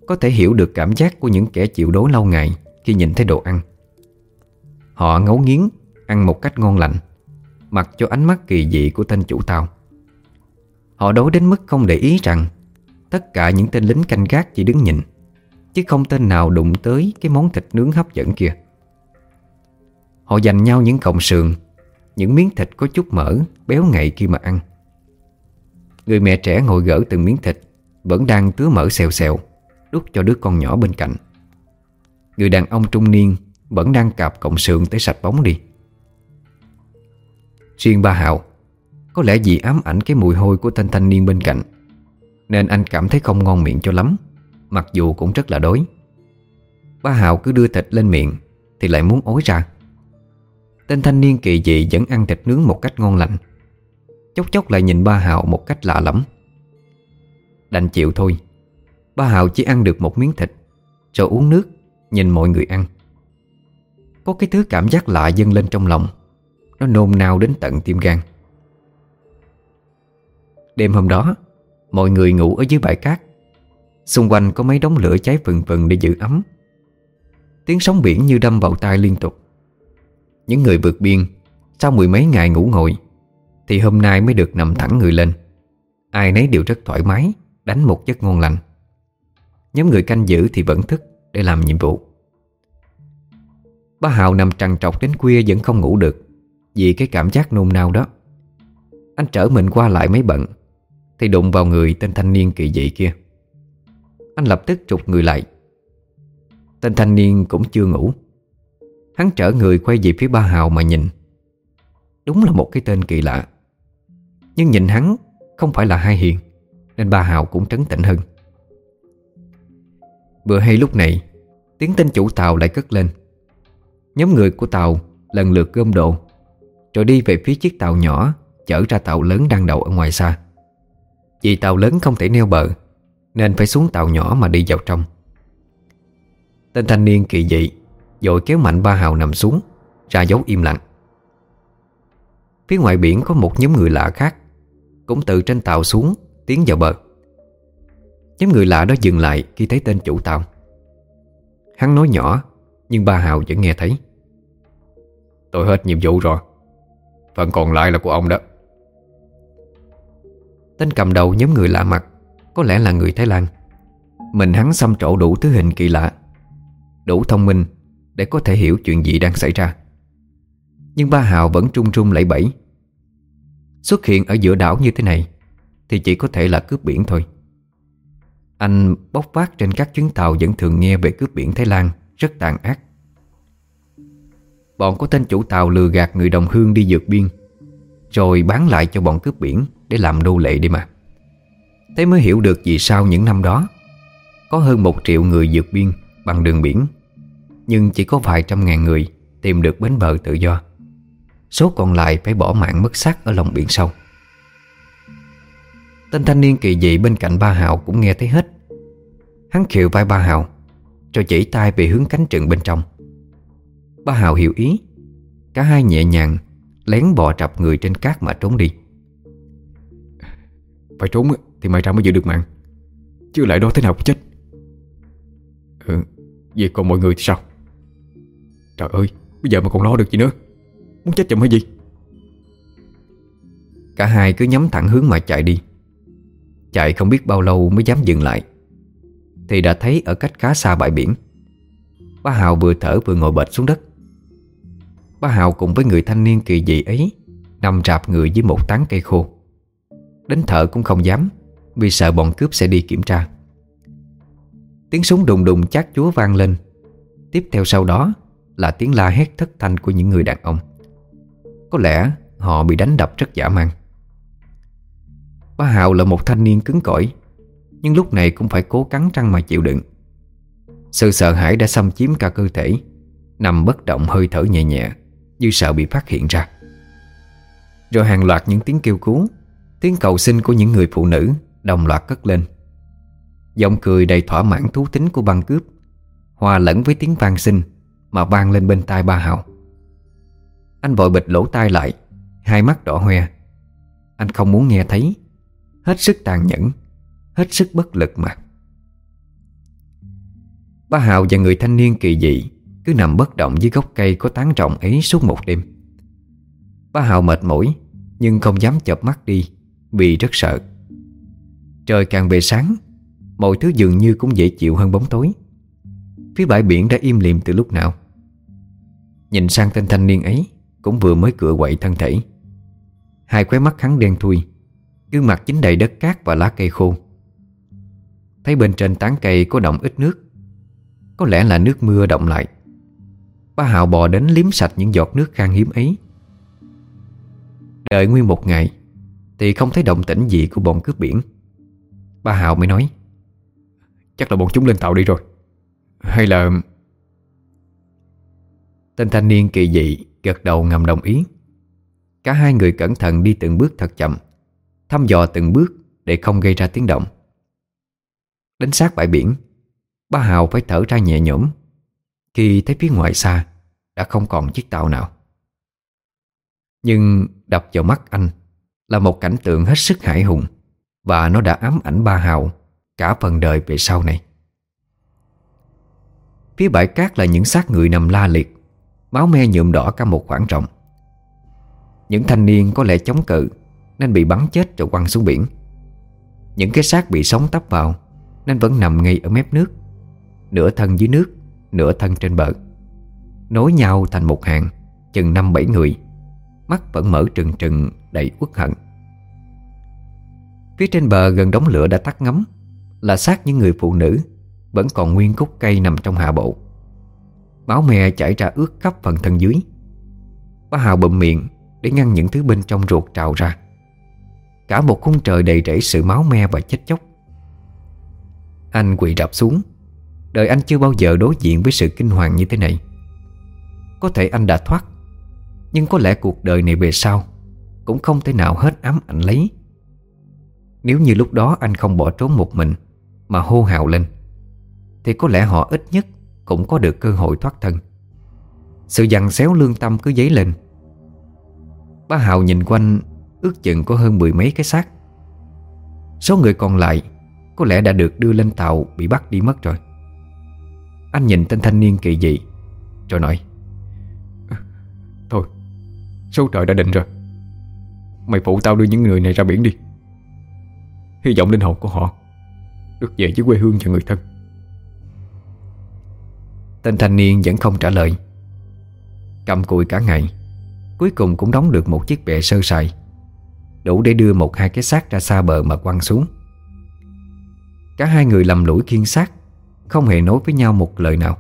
có thể hiểu được cảm giác của những kẻ chịu đói lâu ngày Khi nhìn thấy đồ ăn. Họ ngấu nghiến, Ăn một cách ngon lành, Mặc cho ánh mắt kỳ dị của tên chủ tàu. Họ đói đến mức không để ý rằng Tất cả những tên lính canh gác chỉ đứng nhìn, Chứ không tên nào đụng tới Cái món thịt nướng hấp dẫn kia. Họ dành nhau những cọng sườn, Những miếng thịt có chút mỡ Béo ngậy khi mà ăn. Người mẹ trẻ ngồi gỡ từng miếng thịt, Vẫn đang tứa mỡ xèo xèo. Đút cho đứa con nhỏ bên cạnh. Người đàn ông trung niên Vẫn đang cạp cộng sườn tới sạch bóng đi. Riêng ba Hạo, Có lẽ vì ám ảnh cái mùi hôi của tên thanh niên bên cạnh, Nên anh cảm thấy không ngon miệng cho lắm, Mặc dù cũng rất là đói. Ba Hạo cứ đưa thịt lên miệng Thì lại muốn ối ra. Tên thanh niên kỳ dị vẫn ăn thịt nướng một cách ngon lành, Chốc chốc lại nhìn ba Hạo một cách lạ lẫm. Đành chịu thôi. Ba Hào chỉ ăn được một miếng thịt, Rồi uống nước, Nhìn mọi người ăn. Có cái thứ cảm giác lạ dâng lên trong lòng, Nó nôn nao đến tận tim gan. Đêm hôm đó, Mọi người ngủ ở dưới bãi cát. Xung quanh có mấy đống lửa cháy vừng vừng để giữ ấm. Tiếng sóng biển như đâm vào tai liên tục. Những người vượt biên, Sau mười mấy ngày ngủ ngồi, Thì hôm nay mới được nằm thẳng người lên. Ai nấy đều rất thoải mái, Đánh một giấc ngon lành. Nhóm người canh giữ thì vẫn thức Để làm nhiệm vụ. Ba Hào nằm trằn trọc đến khuya Vẫn không ngủ được Vì cái cảm giác nôn nao đó. Anh trở mình qua lại mấy bận Thì đụng vào người tên thanh niên kỳ dị kia. Anh lập tức trục người lại. Tên thanh niên cũng chưa ngủ. Hắn trở người quay về phía ba Hào mà nhìn. Đúng là một cái tên kỳ lạ. Nhưng nhìn hắn Không phải là hai hiền Nên ba Hào cũng trấn tĩnh hơn. Vừa hay lúc này, Tiếng tên chủ tàu lại cất lên. Nhóm người của tàu lần lượt gom đồ, Rồi đi về phía chiếc tàu nhỏ Chở ra tàu lớn đang đậu ở ngoài xa. Vì tàu lớn không thể neo bờ, Nên phải xuống tàu nhỏ mà đi vào trong. Tên thanh niên kỳ dị dội kéo mạnh ba hào nằm xuống, Ra dấu im lặng. Phía ngoài biển có một nhóm người lạ khác, Cũng từ trên tàu xuống Tiến vào bờ. Nhóm người lạ đó dừng lại khi thấy tên chủ tàu. Hắn nói nhỏ, Nhưng ba Hào vẫn nghe thấy. Tôi hết nhiệm vụ rồi. Phần còn lại là của ông đó. Tên cầm đầu nhóm người lạ mặt, Có lẽ là người Thái Lan. Mình hắn xăm trổ đủ thứ hình kỳ lạ, Đủ thông minh Để có thể hiểu chuyện gì đang xảy ra. Nhưng ba Hào vẫn trung trung lẫy bẫy. Xuất hiện ở giữa đảo như thế này Thì chỉ có thể là cướp biển thôi. Anh bốc vác trên các chuyến tàu Vẫn thường nghe về cướp biển Thái Lan, Rất tàn ác. Bọn có tên chủ tàu lừa gạt người đồng hương đi vượt biên, Rồi bán lại cho bọn cướp biển Để làm nô lệ đi mà. Thế mới hiểu được vì sao những năm đó, Có hơn một triệu người vượt biên Bằng đường biển, Nhưng chỉ có vài trăm ngàn người Tìm được bến bờ tự do. Số còn lại phải bỏ mạng mất xác Ở lòng biển sâu. Tên thanh niên kỳ dị bên cạnh ba Hào Cũng nghe thấy hết. Hắn khiệu vai ba Hào Rồi chỉ tay về hướng cánh trừng bên trong. Ba Hào hiểu ý Cả hai nhẹ nhàng Lén bò trập người trên cát mà trốn đi. Phải trốn thì mày ra mới giữ được mạng Chứ lại đó thế nào cũng chết. Ừ Vậy còn mọi người thì sao? Trời ơi Bây giờ mà còn lo được gì nữa? Muốn chết chậm hay gì? Cả hai cứ nhắm thẳng hướng mà chạy đi Chạy không biết bao lâu mới dám dừng lại. Thì đã thấy ở cách khá xa bãi biển. Ba Hào vừa thở vừa ngồi bệt xuống đất. Ba Hào cùng với người thanh niên kỳ dị ấy Nằm rạp người dưới một tán cây khô. Đến thở cũng không dám, Vì sợ bọn cướp sẽ đi kiểm tra. Tiếng súng đùng đùng chát chúa vang lên. Tiếp theo sau đó Là tiếng la hét thất thanh của những người đàn ông. Có lẽ họ bị đánh đập rất dã man. Ba Hào là một thanh niên cứng cỏi, Nhưng lúc này cũng phải cố cắn răng mà chịu đựng. Sự sợ hãi đã xâm chiếm cả cơ thể, Nằm bất động hơi thở nhẹ nhẹ, Như sợ bị phát hiện ra. Rồi hàng loạt những tiếng kêu cứu, Tiếng cầu xin của những người phụ nữ Đồng loạt cất lên. Giọng cười đầy thỏa mãn thú tính của băng cướp, Hòa lẫn với tiếng vang sinh Mà vang lên bên tai ba Hào Anh vội bịch lỗ tai lại, Hai mắt đỏ hoe. Anh không muốn nghe thấy Hết sức tàn nhẫn, Hết sức bất lực mà. Ba Hào và người thanh niên kỳ dị Cứ nằm bất động dưới gốc cây Có tán rộng ấy suốt một đêm. Ba Hào mệt mỏi, Nhưng không dám chợp mắt đi Vì rất sợ. Trời càng về sáng, Mọi thứ dường như cũng dễ chịu hơn bóng tối. Phía bãi biển đã im lìm từ lúc nào. Nhìn sang tên thanh niên ấy Cũng vừa mới cựa quậy thân thể. Hai khóe mắt hắn đen thui Gương mặt chính đầy đất cát và lá cây khô. Thấy bên trên tán cây có động ít nước, Có lẽ là nước mưa động lại. Ba Hào bò đến liếm sạch những giọt nước khan hiếm ấy. Đợi nguyên một ngày, Thì không thấy động tĩnh gì của bọn cướp biển. Ba Hào mới nói, Chắc là bọn chúng lên tàu đi rồi. Hay là Tên thanh niên kỳ dị gật đầu ngầm đồng ý. Cả hai người cẩn thận đi từng bước thật chậm. Thăm dò từng bước để không gây ra tiếng động. Đến sát bãi biển Ba Hào phải thở ra nhẹ nhõm Khi thấy phía ngoài xa Đã không còn chiếc tàu nào. Nhưng đập vào mắt anh Là một cảnh tượng hết sức hải hùng Và nó đã ám ảnh ba Hào Cả phần đời về sau này. Phía bãi cát là những xác người nằm la liệt, Máu me nhuộm đỏ cả một khoảng rộng Những thanh niên có lẽ chống cự nên bị bắn chết rồi quăng xuống biển. Những cái xác bị sóng tấp vào, Nên vẫn nằm ngay ở mép nước, Nửa thân dưới nước, Nửa thân trên bờ. Nối nhau thành một hàng, Chừng năm bảy người, Mắt vẫn mở trừng trừng, đầy uất hận. Phía trên bờ gần đống lửa đã tắt ngấm, Là xác những người phụ nữ, Vẫn còn nguyên cúc cây nằm trong hạ bộ. Máu me chảy ra ướt khắp phần thân dưới. Bá Hào bụm miệng Để ngăn những thứ bên trong ruột trào ra. Cả một khung trời đầy rẫy sự máu me và chết chóc. Anh quỳ rạp xuống. Đời anh chưa bao giờ đối diện với sự kinh hoàng như thế này. Có thể anh đã thoát, Nhưng có lẽ cuộc đời này về sau Cũng không thể nào hết ám ảnh lấy. Nếu như lúc đó anh không bỏ trốn một mình Mà hô hào lên, Thì có lẽ họ ít nhất Cũng có được cơ hội thoát thân. Sự dằn xéo lương tâm cứ dấy lên. Bá Hào nhìn quanh Ước chừng có hơn mười mấy cái xác. Số người còn lại Có lẽ đã được đưa lên tàu Bị bắt đi mất rồi. Anh nhìn tên thanh niên kỳ dị Rồi nói Thôi Số trời đã định rồi. Mày phụ tao đưa những người này ra biển đi. Hy vọng linh hồn của họ Được về với quê hương và người thân. Tên thanh niên vẫn không trả lời. Cầm cùi cả ngày Cuối cùng cũng đóng được một chiếc bè sơ sài Đủ để đưa một hai cái xác ra xa bờ mà quăng xuống. Cả hai người lầm lũi khiên xác Không hề nói với nhau một lời nào.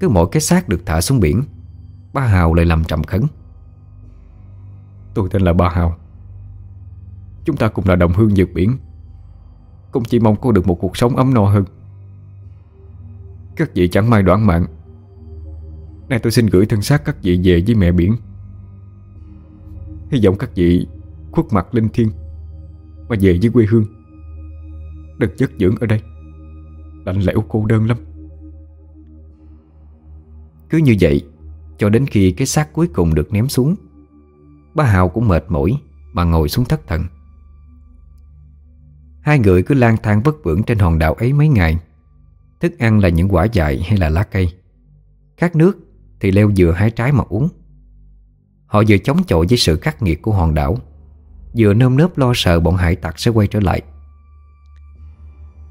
Cứ mỗi cái xác được thả xuống biển, Ba Hào lại làm trầm khấn. Tôi tên là Ba Hào. Chúng ta cùng là đồng hương dược biển. Cũng chỉ mong có được một cuộc sống ấm no hơn. Các vị chẳng may đoạn mạng. Nay tôi xin gửi thân xác các vị về với mẹ biển. Hy vọng các vị khuất mặt linh thiên Mà về với quê hương. Đừng chất dưỡng ở đây Lạnh lẽo cô đơn lắm. Cứ như vậy, Cho đến khi cái xác cuối cùng được ném xuống Ba Hào cũng mệt mỏi Mà ngồi xuống thất thần. Hai người cứ lang thang vất vưởng trên hòn đảo ấy mấy ngày. Thức ăn là những quả dại hay là lá cây. Khát nước thì leo dừa hái trái mà uống. Họ vừa chống chọi với sự khắc nghiệt của hòn đảo Vừa nơm nớp lo sợ bọn hải tặc sẽ quay trở lại.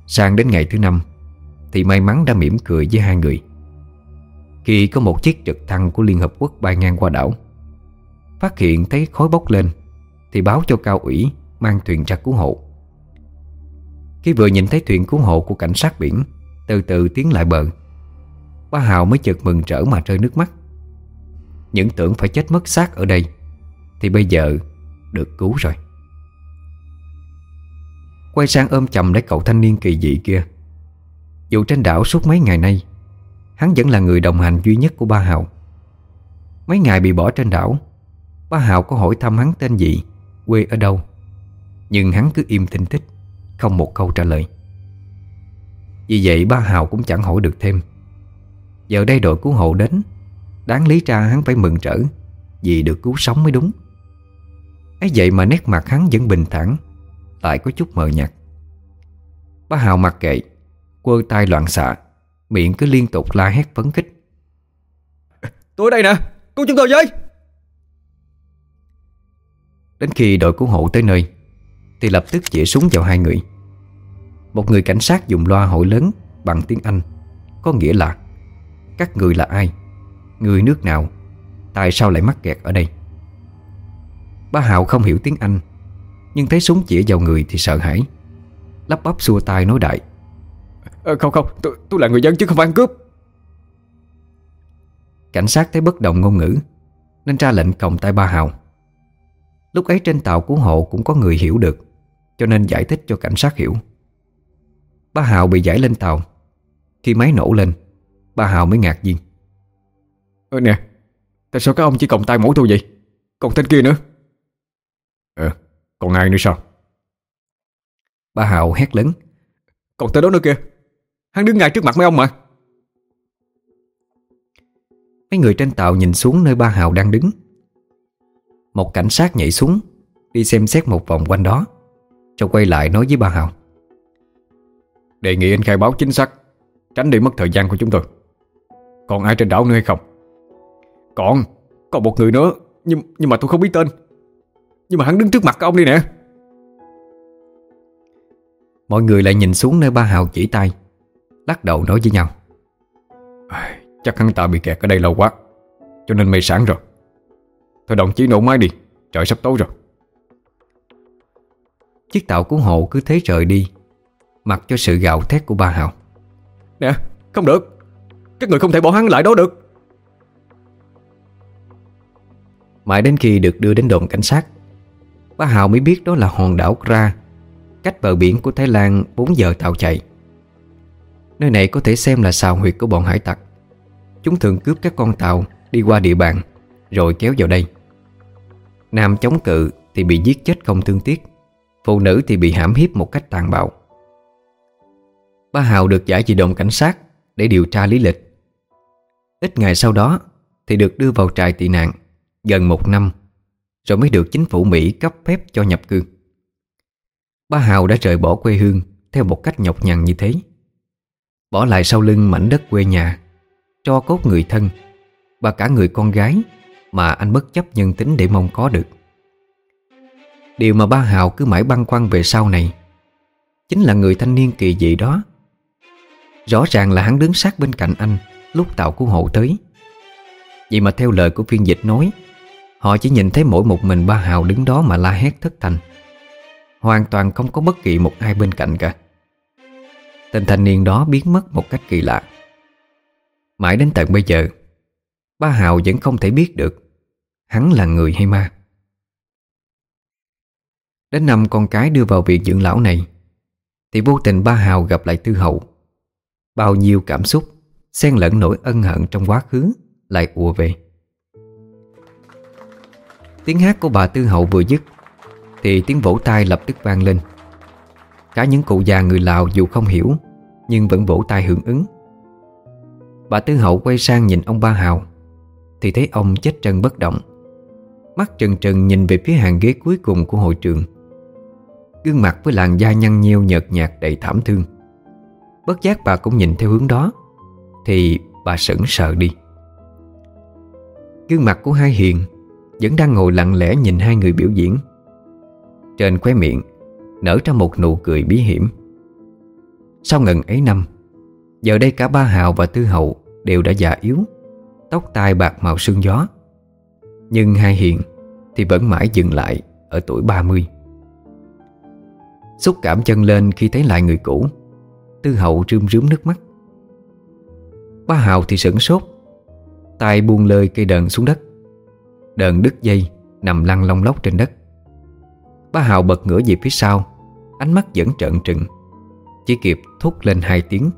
Sang đến ngày thứ năm, Thì may mắn đã mỉm cười với hai người. Khi có một chiếc trực thăng của Liên Hợp Quốc bay ngang qua đảo, Phát hiện thấy khói bốc lên, Thì báo cho cao ủy mang thuyền ra cứu hộ. Khi vừa nhìn thấy thuyền cứu hộ của cảnh sát biển, Từ từ tiến lại bờ, Ba Hào mới chợt mừng trở mà rơi nước mắt. Những tưởng phải chết mất xác ở đây, Thì bây giờ được cứu rồi. Quay sang ôm chầm lấy cậu thanh niên kỳ dị kia. Dù trên đảo suốt mấy ngày nay, Hắn vẫn là người đồng hành duy nhất của ba Hào Mấy ngày bị bỏ trên đảo, Ba Hào có hỏi thăm hắn tên gì, Quê ở đâu. Nhưng hắn cứ im tinh tích Không một câu trả lời. Vì vậy ba Hào cũng chẳng hỏi được thêm. Giờ đây đội cứu hộ đến, Đáng lý ra hắn phải mừng rỡ Vì được cứu sống mới đúng ấy vậy mà nét mặt hắn vẫn bình thản Lại có chút mờ nhạt. Bá Hào mặc kệ Quơ tay loạn xạ Miệng cứ liên tục la hét phấn khích. Tôi đây nè Cứu chúng tôi với! Đến khi đội cứu hộ tới nơi Thì lập tức chĩa súng vào hai người. Một người cảnh sát dùng loa hỏi lớn Bằng tiếng Anh Có nghĩa là Các người là ai? Người nước nào? Tại sao lại mắc kẹt ở đây Ba Hào không hiểu tiếng Anh Nhưng thấy súng chĩa vào người thì sợ hãi. Lắp bắp xua tay nói đại. À, Không không tôi, tôi là người dân chứ không phải ăn cướp. Cảnh sát thấy bất động ngôn ngữ Nên ra lệnh còng tay ba Hào Lúc ấy trên tàu cứu hộ cũng có người hiểu được Cho nên giải thích cho cảnh sát hiểu. Ba Hào bị giải lên tàu Khi máy nổ lên Ba Hào mới ngạc nhiên. Ờ nè Tại sao các ông chỉ còng tay mổ tôi vậy? Còn tên kia nữa còn ai nữa sao? Ba Hào hét lớn. Còn tên đó nữa kìa. Hắn đứng ngay trước mặt mấy ông mà. Mấy người trên tàu nhìn xuống nơi ba Hào đang đứng. Một cảnh sát nhảy xuống Đi xem xét một vòng quanh đó Rồi quay lại nói với ba Hào. Đề nghị anh khai báo chính xác Tránh đi mất thời gian của chúng tôi. Còn ai trên đảo nữa hay không? Còn Còn một người nữa Nhưng nhưng mà tôi không biết tên Nhưng mà hắn đứng trước mặt ông đi nè. Mọi người lại nhìn xuống nơi ba Hào chỉ tay Lắc đầu nói với nhau. Chắc hắn ta bị kẹt ở đây lâu quá Cho nên mê sáng rồi. Thôi đồng chí nổ máy đi Trời sắp tối rồi. Chiếc tàu cứu hộ cứ thế rời đi Mặc cho sự gào thét của ba Hào. Nè không được Các người không thể bỏ hắn lại đó được. Mãi đến khi được đưa đến đồn cảnh sát Ba Hào mới biết đó là hòn đảo Kra, Cách bờ biển của Thái Lan 4 giờ tàu chạy. Nơi này có thể xem là xào huyệt của bọn hải tặc. Chúng thường cướp các con tàu Đi qua địa bàn, Rồi kéo vào đây. Nam chống cự thì bị giết chết không thương tiếc, Phụ nữ thì bị hãm hiếp một cách tàn bạo. Ba Hào được giải về đồn cảnh sát Để điều tra lý lịch. Ít ngày sau đó Thì được đưa vào trại tị nạn, Gần một năm. Rồi mới được chính phủ Mỹ cấp phép cho nhập cư. Ba Hào đã rời bỏ quê hương Theo một cách nhọc nhằn như thế. Bỏ lại sau lưng mảnh đất quê nhà, Cho cốt người thân Và cả người con gái Mà anh bất chấp nhân tính để mong có được. Điều mà ba Hào cứ mãi băn khoăn về sau này Chính là người thanh niên kỳ dị đó. Rõ ràng là hắn đứng sát bên cạnh anh Lúc tàu cứu hộ tới. Vậy mà theo lời của phiên dịch nói Họ chỉ nhìn thấy mỗi một mình ba Hào đứng đó mà la hét thất thành Hoàn toàn không có bất kỳ một ai bên cạnh cả. Tên thanh niên đó biến mất một cách kỳ lạ. Mãi đến tận bây giờ, Ba Hào vẫn không thể biết được Hắn là người hay ma. Đến năm con cái đưa vào viện dưỡng lão này, Thì vô tình ba Hào gặp lại Tư Hậu. Bao nhiêu cảm xúc, Xen lẫn nỗi ân hận trong quá khứ Lại ùa về. Tiếng hát của bà Tư Hậu vừa dứt, Thì tiếng vỗ tay lập tức vang lên. Cả những cụ già người Lào dù không hiểu, Nhưng vẫn vỗ tay hưởng ứng. Bà Tư Hậu quay sang nhìn ông Ba Hào, Thì thấy ông chết trân bất động. Mắt trần trần nhìn về phía hàng ghế cuối cùng của hội trường. Gương mặt với làn da nhăn nheo nhợt nhạt đầy thảm thương. Bất giác bà cũng nhìn theo hướng đó, Thì bà sững sờ đi. Gương mặt của hai hiền vẫn đang ngồi lặng lẽ nhìn hai người biểu diễn. Trên khóe miệng, Nở ra một nụ cười bí hiểm. Sau ngần ấy năm, Giờ đây cả ba Hào và Tư Hậu Đều đã già yếu, Tóc tai bạc màu sương gió. Nhưng hai hiền Thì vẫn mãi dừng lại Ở tuổi 30 Xúc cảm chân lên khi thấy lại người cũ, Tư hậu rơm rướm nước mắt. Ba Hào thì sửng sốt, tay buông lơi cây đờn xuống đất. Đờn đứt dây Nằm lăn long lóc trên đất. Ba Hào bật ngửa về phía sau Ánh mắt vẫn trợn trừng. Chỉ kịp thúc lên hai tiếng.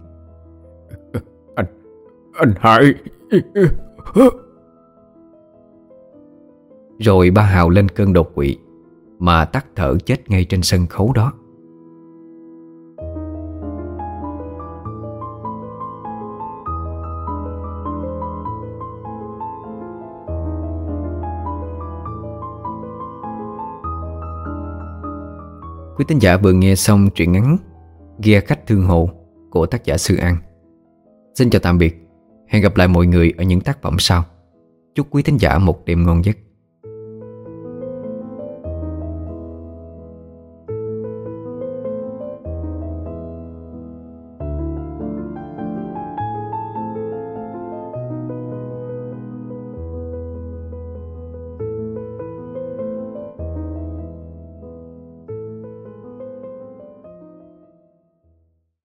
Anh Anh Hải Rồi ba Hào lên cơn đột quỵ Mà tắt thở chết ngay trên sân khấu đó Quý tín giả vừa nghe xong truyện ngắn Ghe khách thương hộ của tác giả Sư An. Xin chào tạm biệt. Hẹn gặp lại mọi người ở những tác phẩm sau. Chúc quý thính giả một đêm ngon giấc.